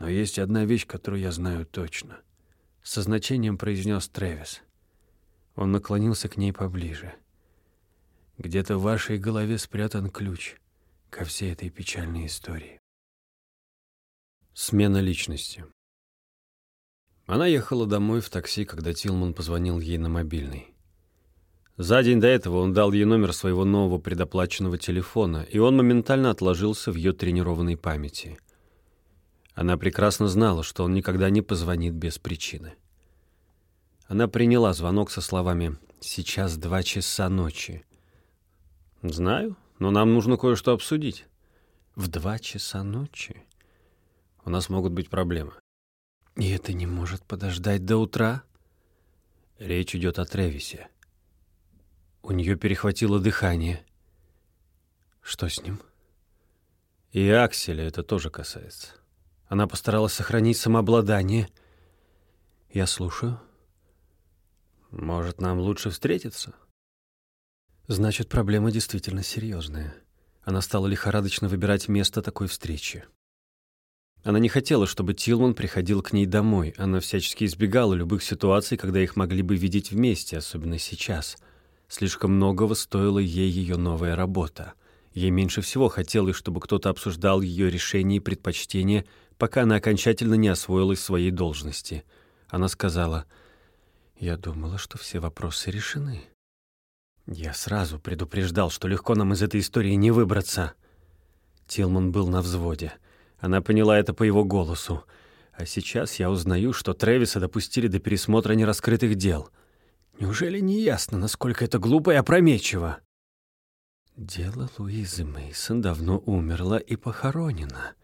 Но есть одна вещь, которую я знаю точно», — со значением произнес Трэвис. Он наклонился к ней поближе. «Где-то в вашей голове спрятан ключ ко всей этой печальной истории». Смена личности. Она ехала домой в такси, когда Тилман позвонил ей на мобильный. За день до этого он дал ей номер своего нового предоплаченного телефона, и он моментально отложился в ее тренированной памяти. Она прекрасно знала, что он никогда не позвонит без причины. Она приняла звонок со словами «Сейчас два часа ночи». «Знаю, но нам нужно кое-что обсудить». «В два часа ночи?» «У нас могут быть проблемы». И это не может подождать до утра? Речь идет о Тревисе. У нее перехватило дыхание. Что с ним? И Акселя это тоже касается. Она постаралась сохранить самообладание. Я слушаю. Может, нам лучше встретиться? Значит, проблема действительно серьезная. Она стала лихорадочно выбирать место такой встречи. Она не хотела, чтобы Тилман приходил к ней домой. Она всячески избегала любых ситуаций, когда их могли бы видеть вместе, особенно сейчас. Слишком многого стоила ей ее новая работа. Ей меньше всего хотелось, чтобы кто-то обсуждал ее решения и предпочтения, пока она окончательно не освоилась своей должности. Она сказала, «Я думала, что все вопросы решены». Я сразу предупреждал, что легко нам из этой истории не выбраться. Тилман был на взводе. Она поняла это по его голосу. А сейчас я узнаю, что Трэвиса допустили до пересмотра нераскрытых дел. Неужели не ясно, насколько это глупо и опрометчиво? Дело Луизы Мейсон давно умерло и похоронено.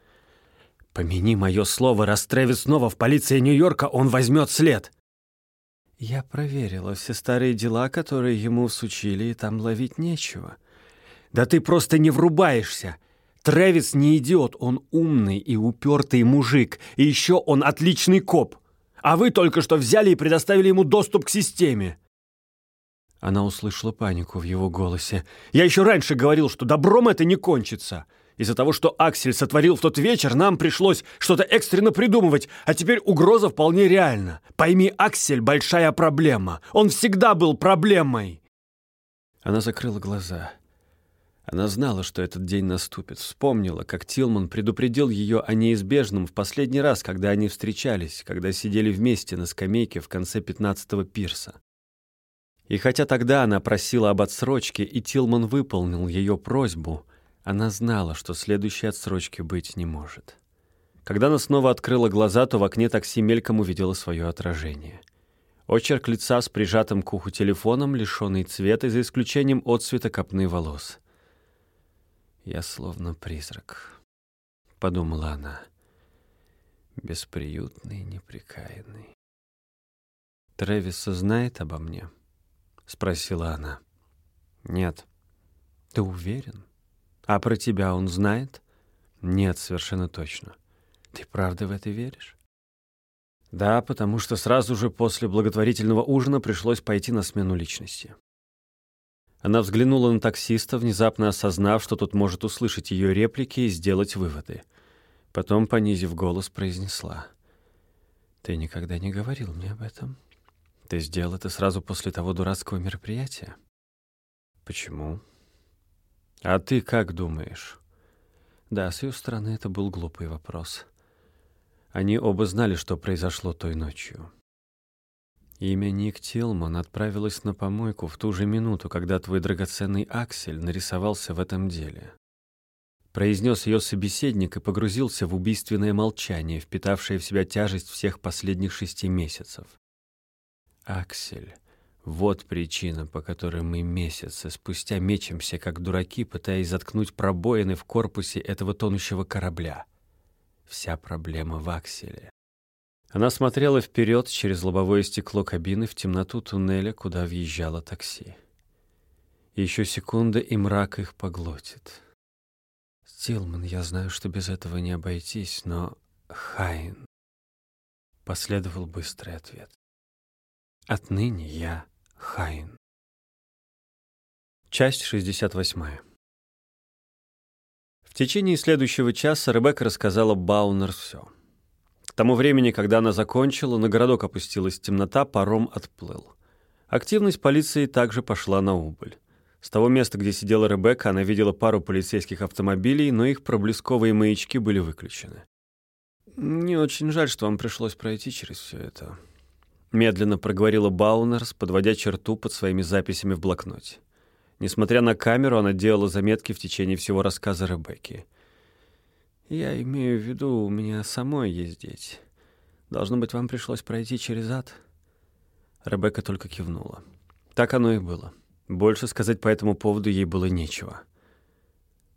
Помяни мое слово, раз Трэвис снова в полиции Нью-Йорка, он возьмет след. Я проверила все старые дела, которые ему всучили, и там ловить нечего. Да ты просто не врубаешься. Трэвис не идиот, он умный и упертый мужик, и еще он отличный коп. А вы только что взяли и предоставили ему доступ к системе. Она услышала панику в его голосе. «Я еще раньше говорил, что добром это не кончится. Из-за того, что Аксель сотворил в тот вечер, нам пришлось что-то экстренно придумывать, а теперь угроза вполне реальна. Пойми, Аксель — большая проблема. Он всегда был проблемой». Она закрыла глаза. Она знала, что этот день наступит. Вспомнила, как Тилман предупредил ее о неизбежном в последний раз, когда они встречались, когда сидели вместе на скамейке в конце пятнадцатого пирса. И хотя тогда она просила об отсрочке, и Тилман выполнил ее просьбу, она знала, что следующей отсрочки быть не может. Когда она снова открыла глаза, то в окне такси мельком увидела свое отражение. Очерк лица с прижатым к уху телефоном, лишенный цвета, за исключением отцвета копны волос — я словно призрак, — подумала она, бесприютный, неприкаянный. Трэвис знает обо мне? — спросила она. Нет. Ты уверен? А про тебя он знает? Нет, совершенно точно. Ты правда в это веришь? Да, потому что сразу же после благотворительного ужина пришлось пойти на смену личности. Она взглянула на таксиста, внезапно осознав, что тот может услышать ее реплики и сделать выводы. Потом, понизив голос, произнесла. «Ты никогда не говорил мне об этом. Ты сделал это сразу после того дурацкого мероприятия». «Почему?» «А ты как думаешь?» Да, с ее стороны это был глупый вопрос. Они оба знали, что произошло той ночью. Имя Ник Тилман отправилось на помойку в ту же минуту, когда твой драгоценный Аксель нарисовался в этом деле. Произнес ее собеседник и погрузился в убийственное молчание, впитавшее в себя тяжесть всех последних шести месяцев. Аксель Вот причина, по которой мы месяцы спустя мечемся, как дураки, пытаясь заткнуть пробоины в корпусе этого тонущего корабля. Вся проблема в акселе. Она смотрела вперед через лобовое стекло кабины в темноту туннеля, куда въезжало такси. Еще секунда, и мрак их поглотит. «Стилман, я знаю, что без этого не обойтись, но Хайн...» Последовал быстрый ответ. «Отныне я Хайн». Часть 68. В течение следующего часа Ребекка рассказала Баунер все. К тому времени, когда она закончила, на городок опустилась темнота, паром отплыл. Активность полиции также пошла на убыль. С того места, где сидела Ребекка, она видела пару полицейских автомобилей, но их проблесковые маячки были выключены. «Не очень жаль, что вам пришлось пройти через все это», — медленно проговорила Баунерс, подводя черту под своими записями в блокноте. Несмотря на камеру, она делала заметки в течение всего рассказа Ребекки. «Я имею в виду, у меня самой есть дети. Должно быть, вам пришлось пройти через ад?» Ребекка только кивнула. Так оно и было. Больше сказать по этому поводу ей было нечего.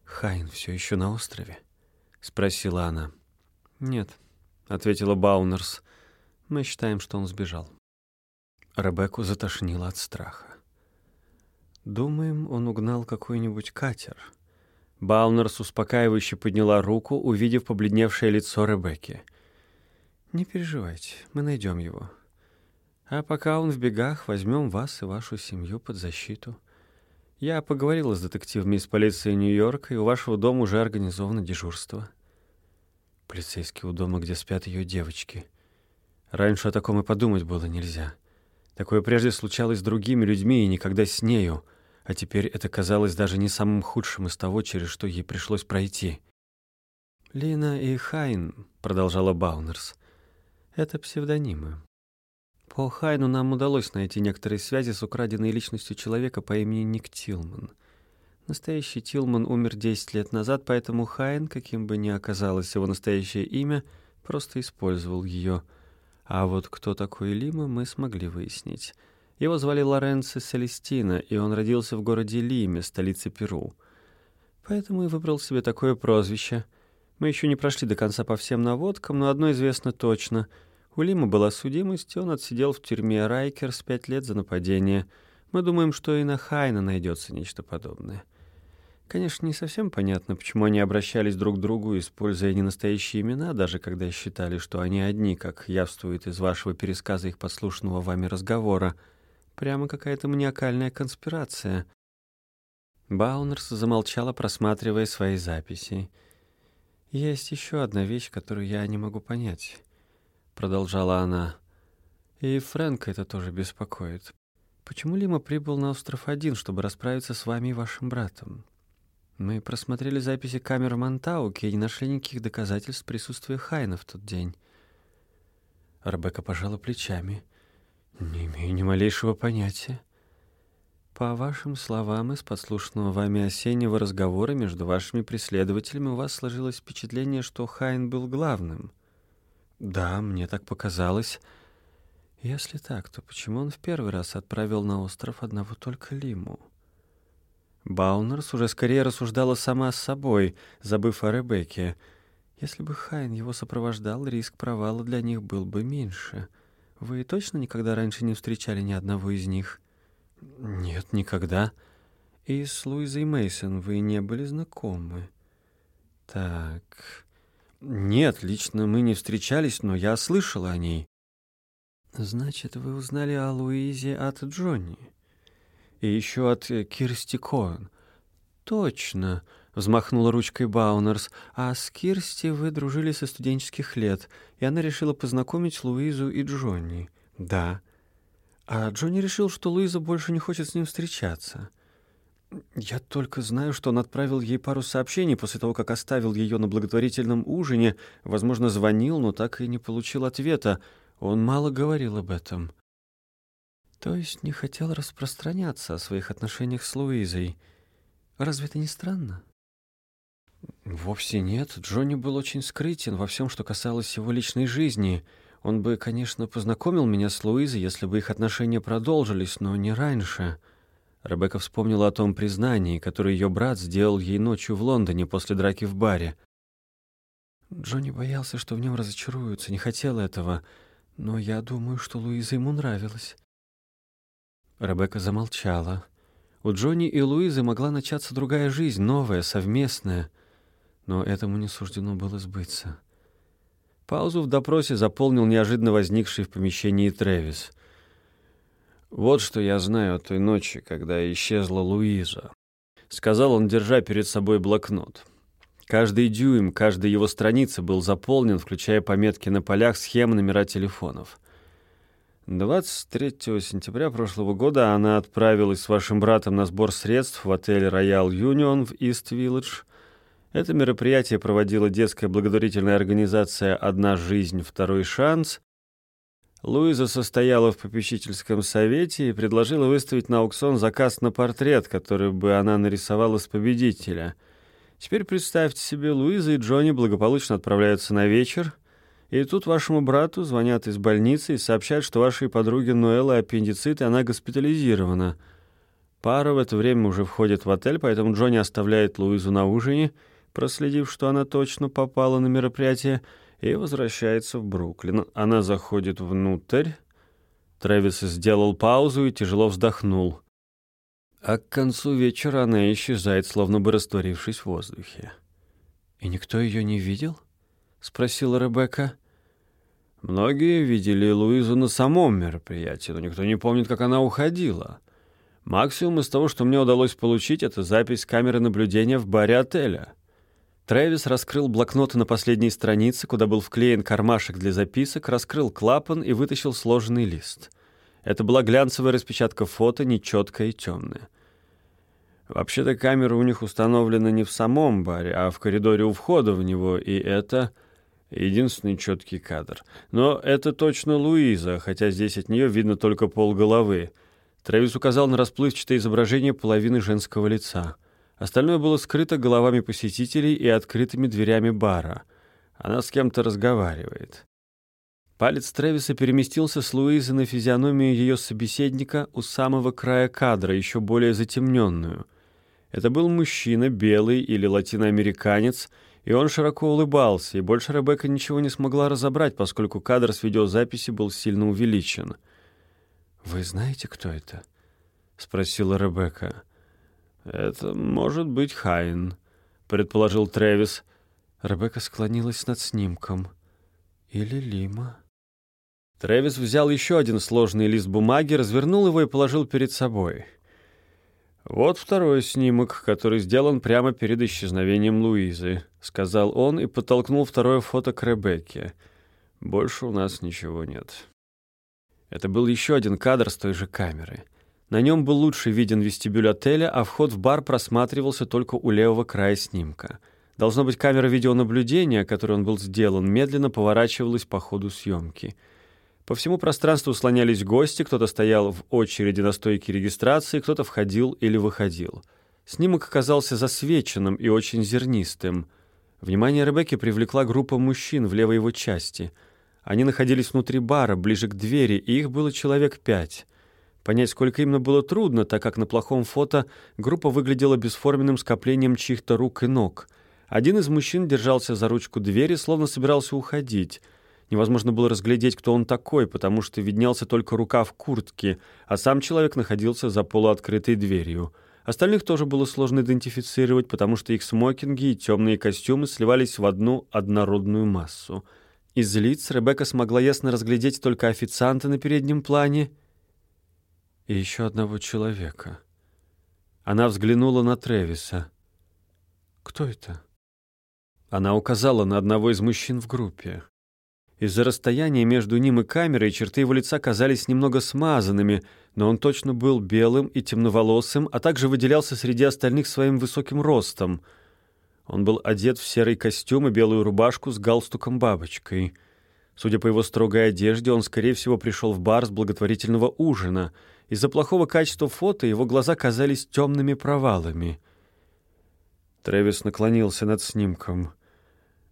«Хайн все еще на острове?» — спросила она. «Нет», — ответила Баунерс. «Мы считаем, что он сбежал». Ребекку затошнило от страха. «Думаем, он угнал какой-нибудь катер». Баунерс успокаивающе подняла руку, увидев побледневшее лицо Ребекки. «Не переживайте, мы найдем его. А пока он в бегах, возьмем вас и вашу семью под защиту. Я поговорила с детективами из полиции Нью-Йорка, и у вашего дома уже организовано дежурство. Полицейский у дома, где спят ее девочки. Раньше о таком и подумать было нельзя. Такое прежде случалось с другими людьми и никогда с нею, а теперь это казалось даже не самым худшим из того, через что ей пришлось пройти. «Лина и Хайн», — продолжала Баунерс, — «это псевдонимы. По Хайну нам удалось найти некоторые связи с украденной личностью человека по имени Ник Тилман. Настоящий Тилман умер 10 лет назад, поэтому Хайн, каким бы ни оказалось его настоящее имя, просто использовал ее. А вот кто такой Лима, мы смогли выяснить. Его звали Лоренцо Селестина, и он родился в городе Лиме, столице Перу. Поэтому и выбрал себе такое прозвище. Мы еще не прошли до конца по всем наводкам, но одно известно точно — у Лима была судимость, и он отсидел в тюрьме Райкерс пять лет за нападение. Мы думаем, что и на Хайна найдется нечто подобное. Конечно, не совсем понятно, почему они обращались друг к другу, используя ненастоящие имена, даже когда считали, что они одни, как явствует из вашего пересказа их подслушанного вами разговора. Прямо какая-то маниакальная конспирация. Баунерс замолчала, просматривая свои записи. «Есть еще одна вещь, которую я не могу понять продолжала она. И Фрэнка это тоже беспокоит. Почему Лима прибыл на остров один, чтобы расправиться с вами и вашим братом? Мы просмотрели записи камер Монтауки и не нашли никаких доказательств присутствия Хайна в тот день. Ребекка пожала плечами. Не имею ни малейшего понятия. По вашим словам, из подслушанного вами осеннего разговора между вашими преследователями у вас сложилось впечатление, что Хайн был главным. Да, мне так показалось. Если так, то почему он в первый раз отправил на остров одного только Лиму? Баунерс уже скорее рассуждала сама с собой, забыв о Ребекке. Если бы Хайн его сопровождал, риск провала для них был бы меньше. Вы точно никогда раньше не встречали ни одного из них? Нет, никогда. И с Луизой Мейсон вы не были знакомы. Так, нет, лично мы не встречались, но я слышал о ней. Значит, вы узнали о Луизе от Джонни. И еще от э, Кирсти Коэн. Точно, взмахнула ручкой Баунерс. А с Кирсти вы дружили со студенческих лет, и она решила познакомить Луизу и Джонни. Да. А Джонни решил, что Луиза больше не хочет с ним встречаться. Я только знаю, что он отправил ей пару сообщений после того, как оставил ее на благотворительном ужине, возможно, звонил, но так и не получил ответа. Он мало говорил об этом. То есть не хотел распространяться о своих отношениях с Луизой. Разве это не странно? Вовсе нет. Джонни был очень скрытен во всем, что касалось его личной жизни. Он бы, конечно, познакомил меня с Луизой, если бы их отношения продолжились, но не раньше. Ребекка вспомнила о том признании, которое ее брат сделал ей ночью в Лондоне после драки в баре. Джонни боялся, что в нем разочаруются, не хотел этого, но я думаю, что Луиза ему нравилась. Ребекка замолчала. У Джонни и Луизы могла начаться другая жизнь, новая, совместная, но этому не суждено было сбыться. Паузу в допросе заполнил неожиданно возникший в помещении Трэвис. «Вот что я знаю о той ночи, когда исчезла Луиза», — сказал он, держа перед собой блокнот. Каждый дюйм, каждая его страница был заполнен, включая пометки на полях, схемы, номера телефонов. 23 сентября прошлого года она отправилась с вашим братом на сбор средств в отель «Роял Юнион» в Ист-Вилледж. Это мероприятие проводила детская благотворительная организация «Одна жизнь, второй шанс». Луиза состояла в попечительском совете и предложила выставить на аукцион заказ на портрет, который бы она нарисовала с победителя. Теперь представьте себе, Луиза и Джонни благополучно отправляются на вечер, и тут вашему брату звонят из больницы и сообщают, что вашей подруге Ноэлла аппендицит, и она госпитализирована. Пара в это время уже входит в отель, поэтому Джонни оставляет Луизу на ужине — проследив, что она точно попала на мероприятие, и возвращается в Бруклин. Она заходит внутрь. Трэвис сделал паузу и тяжело вздохнул. А к концу вечера она исчезает, словно бы растворившись в воздухе. «И никто ее не видел?» — спросила Ребекка. «Многие видели Луизу на самом мероприятии, но никто не помнит, как она уходила. Максимум из того, что мне удалось получить, это запись камеры наблюдения в баре отеля. Трэвис раскрыл блокноты на последней странице, куда был вклеен кармашек для записок, раскрыл клапан и вытащил сложенный лист. Это была глянцевая распечатка фото, нечеткая и темная. Вообще-то камера у них установлена не в самом баре, а в коридоре у входа в него, и это единственный четкий кадр. Но это точно Луиза, хотя здесь от нее видно только полголовы. Трэвис указал на расплывчатое изображение половины женского лица — Остальное было скрыто головами посетителей и открытыми дверями бара. Она с кем-то разговаривает. Палец Тревиса переместился с Луизы на физиономию ее собеседника у самого края кадра, еще более затемненную. Это был мужчина, белый или латиноамериканец, и он широко улыбался, и больше Ребекка ничего не смогла разобрать, поскольку кадр с видеозаписи был сильно увеличен. «Вы знаете, кто это?» — спросила Ребекка. «Это может быть Хайн», — предположил Трэвис. Ребекка склонилась над снимком. «Или Лима». Трэвис взял еще один сложный лист бумаги, развернул его и положил перед собой. «Вот второй снимок, который сделан прямо перед исчезновением Луизы», — сказал он и подтолкнул второе фото к Ребекке. «Больше у нас ничего нет». Это был еще один кадр с той же камеры — на нем был лучше виден вестибюль отеля, а вход в бар просматривался только у левого края снимка. Должно быть, камера видеонаблюдения, которой он был сделан, медленно поворачивалась по ходу съемки. По всему пространству слонялись гости, кто-то стоял в очереди на стойке регистрации, кто-то входил или выходил. Снимок оказался засвеченным и очень зернистым. Внимание Ребекки привлекла группа мужчин в левой его части. Они находились внутри бара, ближе к двери, и их было человек пять. Понять, сколько именно было трудно, так как на плохом фото группа выглядела бесформенным скоплением чьих-то рук и ног. Один из мужчин держался за ручку двери, словно собирался уходить. Невозможно было разглядеть, кто он такой, потому что виднелся только рукав куртки, а сам человек находился за полуоткрытой дверью. Остальных тоже было сложно идентифицировать, потому что их смокинги и темные костюмы сливались в одну однородную массу. Из лиц Ребекка смогла ясно разглядеть только официанта на переднем плане — и еще одного человека. Она взглянула на Тревиса. «Кто это?» Она указала на одного из мужчин в группе. Из-за расстояния между ним и камерой черты его лица казались немного смазанными, но он точно был белым и темноволосым, а также выделялся среди остальных своим высоким ростом. Он был одет в серый костюм и белую рубашку с галстуком-бабочкой. Судя по его строгой одежде, он, скорее всего, пришел в бар с благотворительного ужина — из-за плохого качества фото его глаза казались темными провалами. Трэвис наклонился над снимком.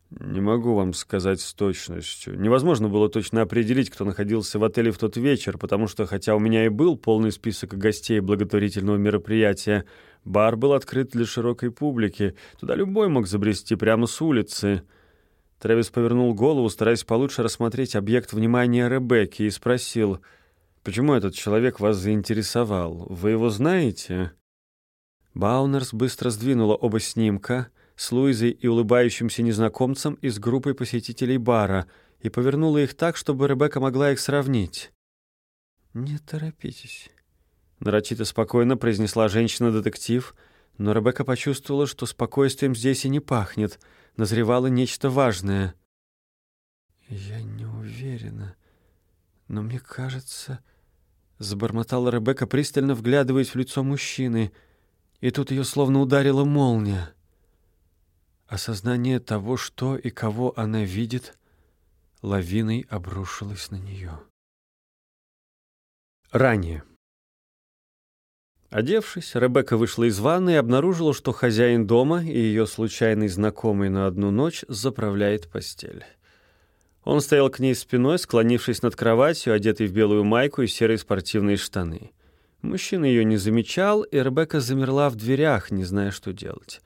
Не могу вам сказать с точностью. Невозможно было точно определить, кто находился в отеле в тот вечер, потому что, хотя у меня и был полный список гостей благотворительного мероприятия, бар был открыт для широкой публики. Туда любой мог забрести прямо с улицы. Трэвис повернул голову, стараясь получше рассмотреть объект внимания Ребекки, и спросил, «Почему этот человек вас заинтересовал? Вы его знаете?» Баунерс быстро сдвинула оба снимка — с Луизой и улыбающимся незнакомцем из группы посетителей бара и повернула их так, чтобы Ребекка могла их сравнить. «Не торопитесь», — нарочито спокойно произнесла женщина-детектив, но Ребекка почувствовала, что спокойствием здесь и не пахнет, назревало нечто важное. «Я не уверена, но мне кажется...» — забормотала Ребекка, пристально вглядываясь в лицо мужчины, и тут ее словно ударила молния. Осознание того, что и кого она видит, лавиной обрушилось на нее. Ранее. Одевшись, Ребекка вышла из ванны и обнаружила, что хозяин дома и ее случайный знакомый на одну ночь заправляет постель. Он стоял к ней спиной, склонившись над кроватью, одетый в белую майку и серые спортивные штаны. Мужчина ее не замечал, и Ребекка замерла в дверях, не зная, что делать.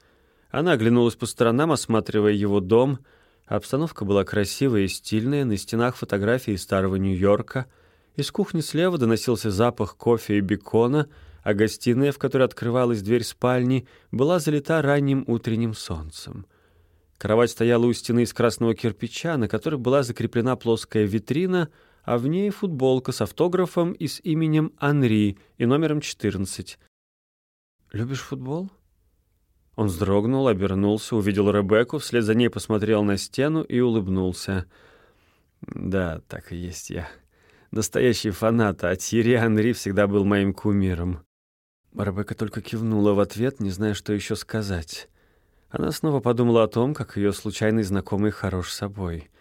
Она оглянулась по сторонам, осматривая его дом. Обстановка была красивая и стильная, на стенах фотографии старого Нью-Йорка. Из кухни слева доносился запах кофе и бекона, а гостиная, в которой открывалась дверь спальни, была залита ранним утренним солнцем. Кровать стояла у стены из красного кирпича, на которой была закреплена плоская витрина, а в ней футболка с автографом и с именем Анри и номером 14. «Любишь футбол?» Он вздрогнул, обернулся, увидел Ребекку, вслед за ней посмотрел на стену и улыбнулся. «Да, так и есть я. Настоящий фанат, а Тири Анри всегда был моим кумиром». Ребекка только кивнула в ответ, не зная, что еще сказать. Она снова подумала о том, как ее случайный знакомый хорош собой.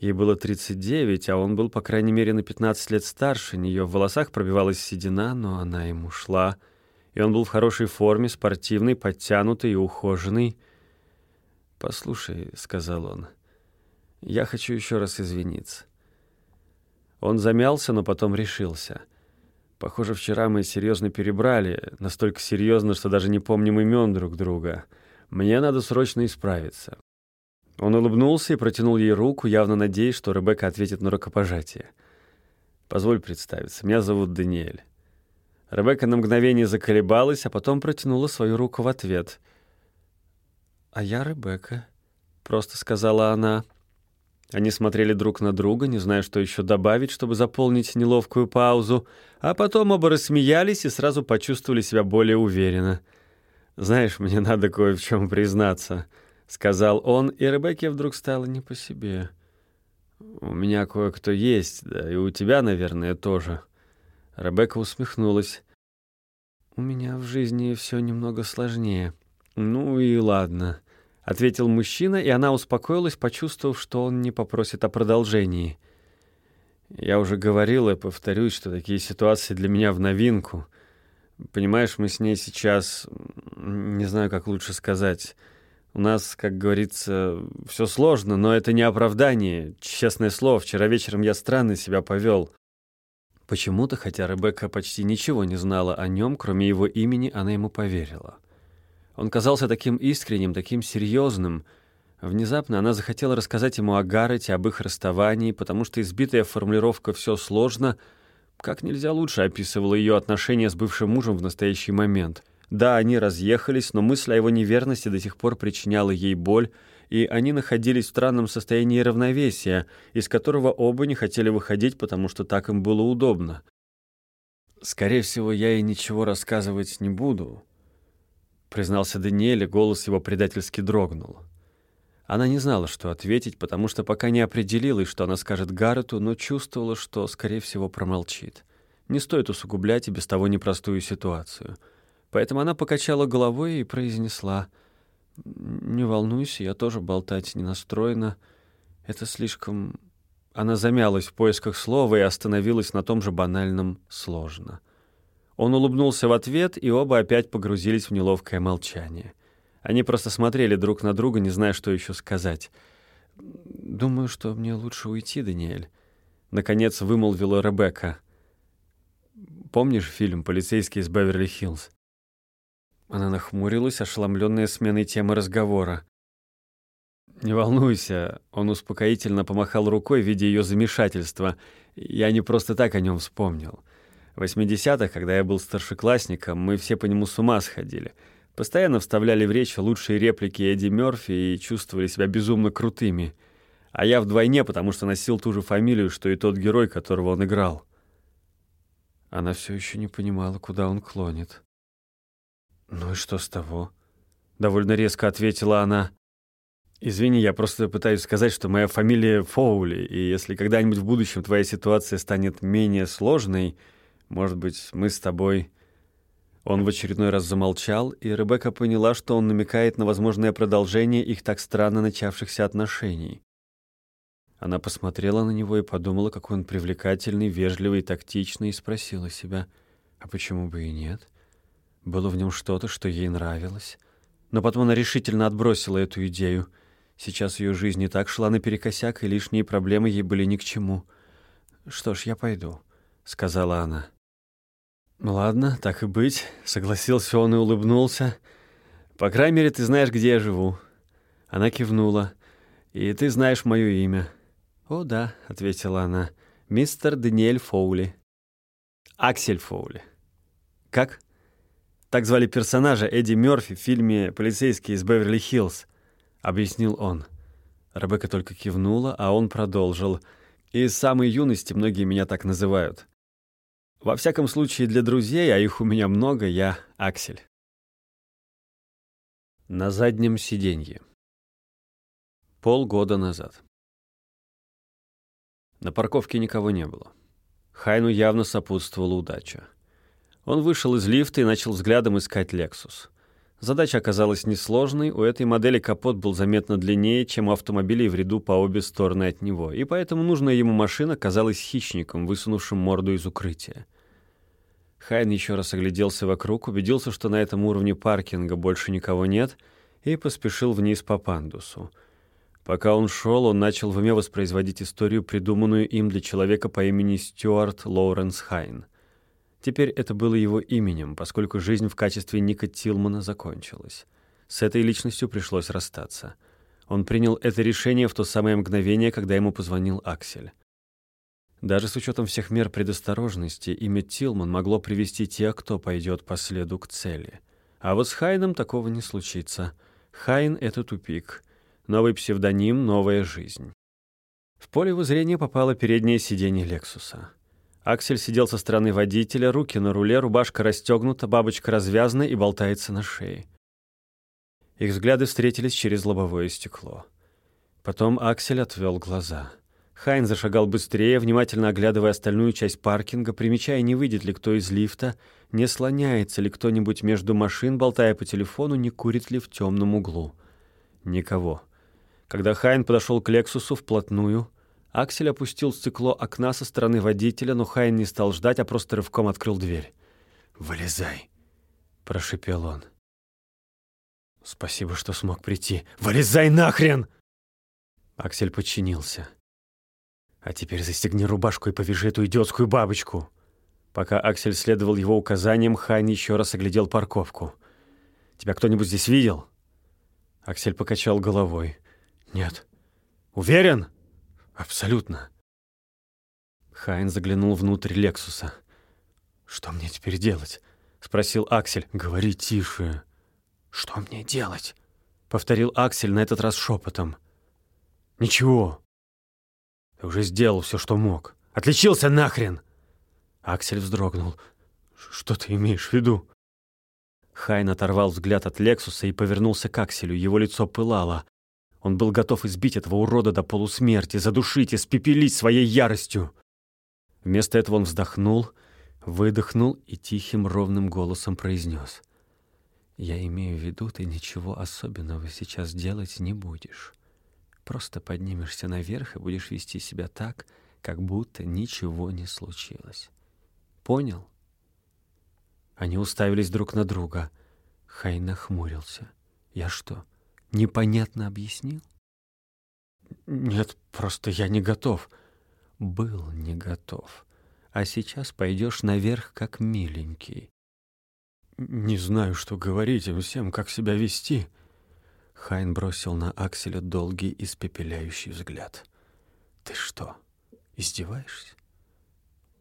Ей было 39, а он был, по крайней мере, на 15 лет старше нее. В волосах пробивалась седина, но она ему шла — и он был в хорошей форме, спортивный, подтянутый и ухоженный. «Послушай», — сказал он, — «я хочу еще раз извиниться». Он замялся, но потом решился. Похоже, вчера мы серьезно перебрали, настолько серьезно, что даже не помним имен друг друга. Мне надо срочно исправиться. Он улыбнулся и протянул ей руку, явно надеясь, что Ребекка ответит на рукопожатие. «Позволь представиться, меня зовут Даниэль». Ребекка на мгновение заколебалась, а потом протянула свою руку в ответ. «А я Ребекка», — просто сказала она. Они смотрели друг на друга, не зная, что еще добавить, чтобы заполнить неловкую паузу, а потом оба рассмеялись и сразу почувствовали себя более уверенно. «Знаешь, мне надо кое в чем признаться», — сказал он, и Ребекке вдруг стало не по себе. «У меня кое-кто есть, да и у тебя, наверное, тоже». Ребекка усмехнулась. «У меня в жизни все немного сложнее». «Ну и ладно», — ответил мужчина, и она успокоилась, почувствовав, что он не попросит о продолжении. «Я уже говорил и повторюсь, что такие ситуации для меня в новинку. Понимаешь, мы с ней сейчас... Не знаю, как лучше сказать. У нас, как говорится, все сложно, но это не оправдание. Честное слово, вчера вечером я странно себя повел. Почему-то, хотя Ребекка почти ничего не знала о нем, кроме его имени, она ему поверила. Он казался таким искренним, таким серьезным. Внезапно она захотела рассказать ему о Гаррете, об их расставании, потому что избитая формулировка «все сложно» как нельзя лучше описывала ее отношения с бывшим мужем в настоящий момент. Да, они разъехались, но мысль о его неверности до сих пор причиняла ей боль, и они находились в странном состоянии равновесия, из которого оба не хотели выходить, потому что так им было удобно. «Скорее всего, я ей ничего рассказывать не буду», — признался Даниэль, и голос его предательски дрогнул. Она не знала, что ответить, потому что пока не определилась, что она скажет Гаррету, но чувствовала, что, скорее всего, промолчит. Не стоит усугублять и без того непростую ситуацию. Поэтому она покачала головой и произнесла — «Не волнуйся, я тоже болтать не настроена. Это слишком...» Она замялась в поисках слова и остановилась на том же банальном «сложно». Он улыбнулся в ответ, и оба опять погрузились в неловкое молчание. Они просто смотрели друг на друга, не зная, что еще сказать. Думаю, что мне лучше уйти, Даниэль. Наконец вымолвила Ребекка. Помнишь фильм «Полицейский из Беверли-Хиллз»? Она нахмурилась, ошеломленная сменой темы разговора. «Не волнуйся», — он успокоительно помахал рукой, видя ее замешательство. «Я не просто так о нем вспомнил. В 80-х, когда я был старшеклассником, мы все по нему с ума сходили. Постоянно вставляли в речь лучшие реплики Эдди Мёрфи и чувствовали себя безумно крутыми. А я вдвойне, потому что носил ту же фамилию, что и тот герой, которого он играл». Она все еще не понимала, куда он клонит. «Ну и что с того?» Довольно резко ответила она. «Извини, я просто пытаюсь сказать, что моя фамилия Фоули, и если когда-нибудь в будущем твоя ситуация станет менее сложной, может быть, мы с тобой...» Он в очередной раз замолчал, и Ребекка поняла, что он намекает на возможное продолжение их так странно начавшихся отношений. Она посмотрела на него и подумала, какой он привлекательный, вежливый и тактичный, и спросила себя, а почему бы и нет? Было в нем что-то, что ей нравилось. Но потом она решительно отбросила эту идею. Сейчас ее жизнь не так шла наперекосяк, и лишние проблемы ей были ни к чему. «Что ж, я пойду», — сказала она. «Ладно, так и быть», — согласился он и улыбнулся. «По крайней мере, ты знаешь, где я живу». Она кивнула. «И ты знаешь мое имя». «О, да», — ответила она. «Мистер Даниэль Фоули». «Аксель Фоули». «Как?» Так звали персонажа Эдди Мёрфи в фильме «Полицейский из Беверли-Хиллз», — объяснил он. Ребекка только кивнула, а он продолжил. «И с самой юности многие меня так называют. Во всяком случае, для друзей, а их у меня много, я Аксель». На заднем сиденье. Полгода назад. На парковке никого не было. Хайну явно сопутствовала удача. Он вышел из лифта и начал взглядом искать «Лексус». Задача оказалась несложной, у этой модели капот был заметно длиннее, чем у автомобилей в ряду по обе стороны от него, и поэтому нужная ему машина казалась хищником, высунувшим морду из укрытия. Хайн еще раз огляделся вокруг, убедился, что на этом уровне паркинга больше никого нет, и поспешил вниз по пандусу. Пока он шел, он начал в уме воспроизводить историю, придуманную им для человека по имени Стюарт Лоуренс Хайн — Теперь это было его именем, поскольку жизнь в качестве Ника Тилмана закончилась. С этой личностью пришлось расстаться. Он принял это решение в то самое мгновение, когда ему позвонил Аксель. Даже с учетом всех мер предосторожности, имя Тилман могло привести тех, кто пойдет по следу к цели. А вот с Хайном такого не случится. Хайн — это тупик. Новый псевдоним — новая жизнь. В поле его зрения попало переднее сиденье «Лексуса». Аксель сидел со стороны водителя, руки на руле, рубашка расстегнута, бабочка развязана и болтается на шее. Их взгляды встретились через лобовое стекло. Потом Аксель отвел глаза. Хайн зашагал быстрее, внимательно оглядывая остальную часть паркинга, примечая, не выйдет ли кто из лифта, не слоняется ли кто-нибудь между машин, болтая по телефону, не курит ли в темном углу. Никого. Когда Хайн подошел к Лексусу вплотную, Аксель опустил стекло окна со стороны водителя, но Хайн не стал ждать, а просто рывком открыл дверь. «Вылезай!» — прошипел он. «Спасибо, что смог прийти. Вылезай нахрен!» Аксель подчинился. «А теперь застегни рубашку и повяжи эту идиотскую бабочку!» Пока Аксель следовал его указаниям, Хайн еще раз оглядел парковку. «Тебя кто-нибудь здесь видел?» Аксель покачал головой. «Нет». «Уверен?» Абсолютно. Хайн заглянул внутрь Лексуса. «Что мне теперь делать?» — спросил Аксель. «Говори тише». «Что мне делать?» — повторил Аксель на этот раз шепотом. «Ничего. Ты уже сделал все, что мог. Отличился нахрен!» Аксель вздрогнул. «Что ты имеешь в виду?» Хайн оторвал взгляд от Лексуса и повернулся к Акселю. Его лицо пылало. Он был готов избить этого урода до полусмерти, задушить, и испепелить своей яростью. Вместо этого он вздохнул, выдохнул и тихим ровным голосом произнес. «Я имею в виду, ты ничего особенного сейчас делать не будешь. Просто поднимешься наверх и будешь вести себя так, как будто ничего не случилось. Понял?» Они уставились друг на друга. Хай нахмурился. «Я что, непонятно объяснил? Нет, просто я не готов. Был не готов. А сейчас пойдешь наверх, как миленький. Не знаю, что говорить им всем, как себя вести. Хайн бросил на Акселя долгий испепеляющий взгляд. Ты что, издеваешься?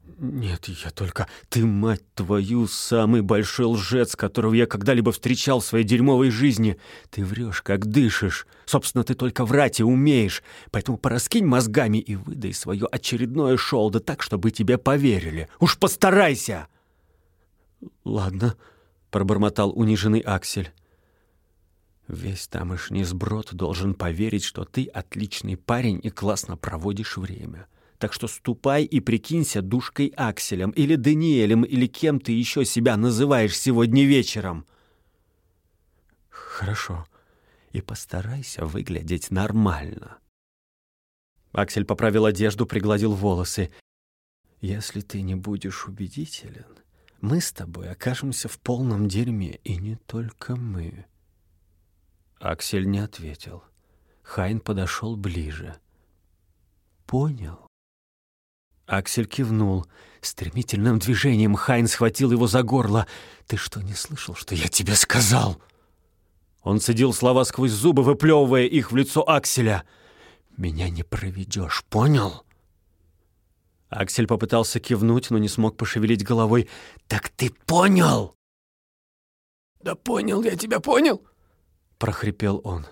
«Нет, я только... Ты, мать твою, самый большой лжец, которого я когда-либо встречал в своей дерьмовой жизни. Ты врешь, как дышишь. Собственно, ты только врать и умеешь. Поэтому пораскинь мозгами и выдай свое очередное шоу, да так, чтобы тебе поверили. Уж постарайся!» «Ладно», — пробормотал униженный Аксель. «Весь тамошний сброд должен поверить, что ты отличный парень и классно проводишь время». Так что ступай и прикинься душкой Акселем или Даниэлем или кем ты еще себя называешь сегодня вечером. Хорошо. И постарайся выглядеть нормально. Аксель поправил одежду, пригладил волосы. Если ты не будешь убедителен, мы с тобой окажемся в полном дерьме, и не только мы. Аксель не ответил. Хайн подошел ближе. Понял. Аксель кивнул. Стремительным движением Хайн схватил его за горло. «Ты что, не слышал, что я тебе сказал?» Он цедил слова сквозь зубы, выплевывая их в лицо Акселя. «Меня не проведешь, понял?» Аксель попытался кивнуть, но не смог пошевелить головой. «Так ты понял?» «Да понял, я тебя понял!» — прохрипел он.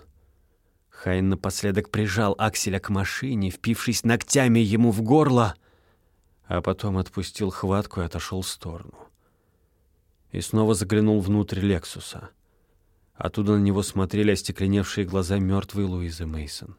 Хайн напоследок прижал Акселя к машине, впившись ногтями ему в горло а потом отпустил хватку и отошел в сторону. И снова заглянул внутрь Лексуса. Оттуда на него смотрели остекленевшие глаза мертвой Луизы Мейсон.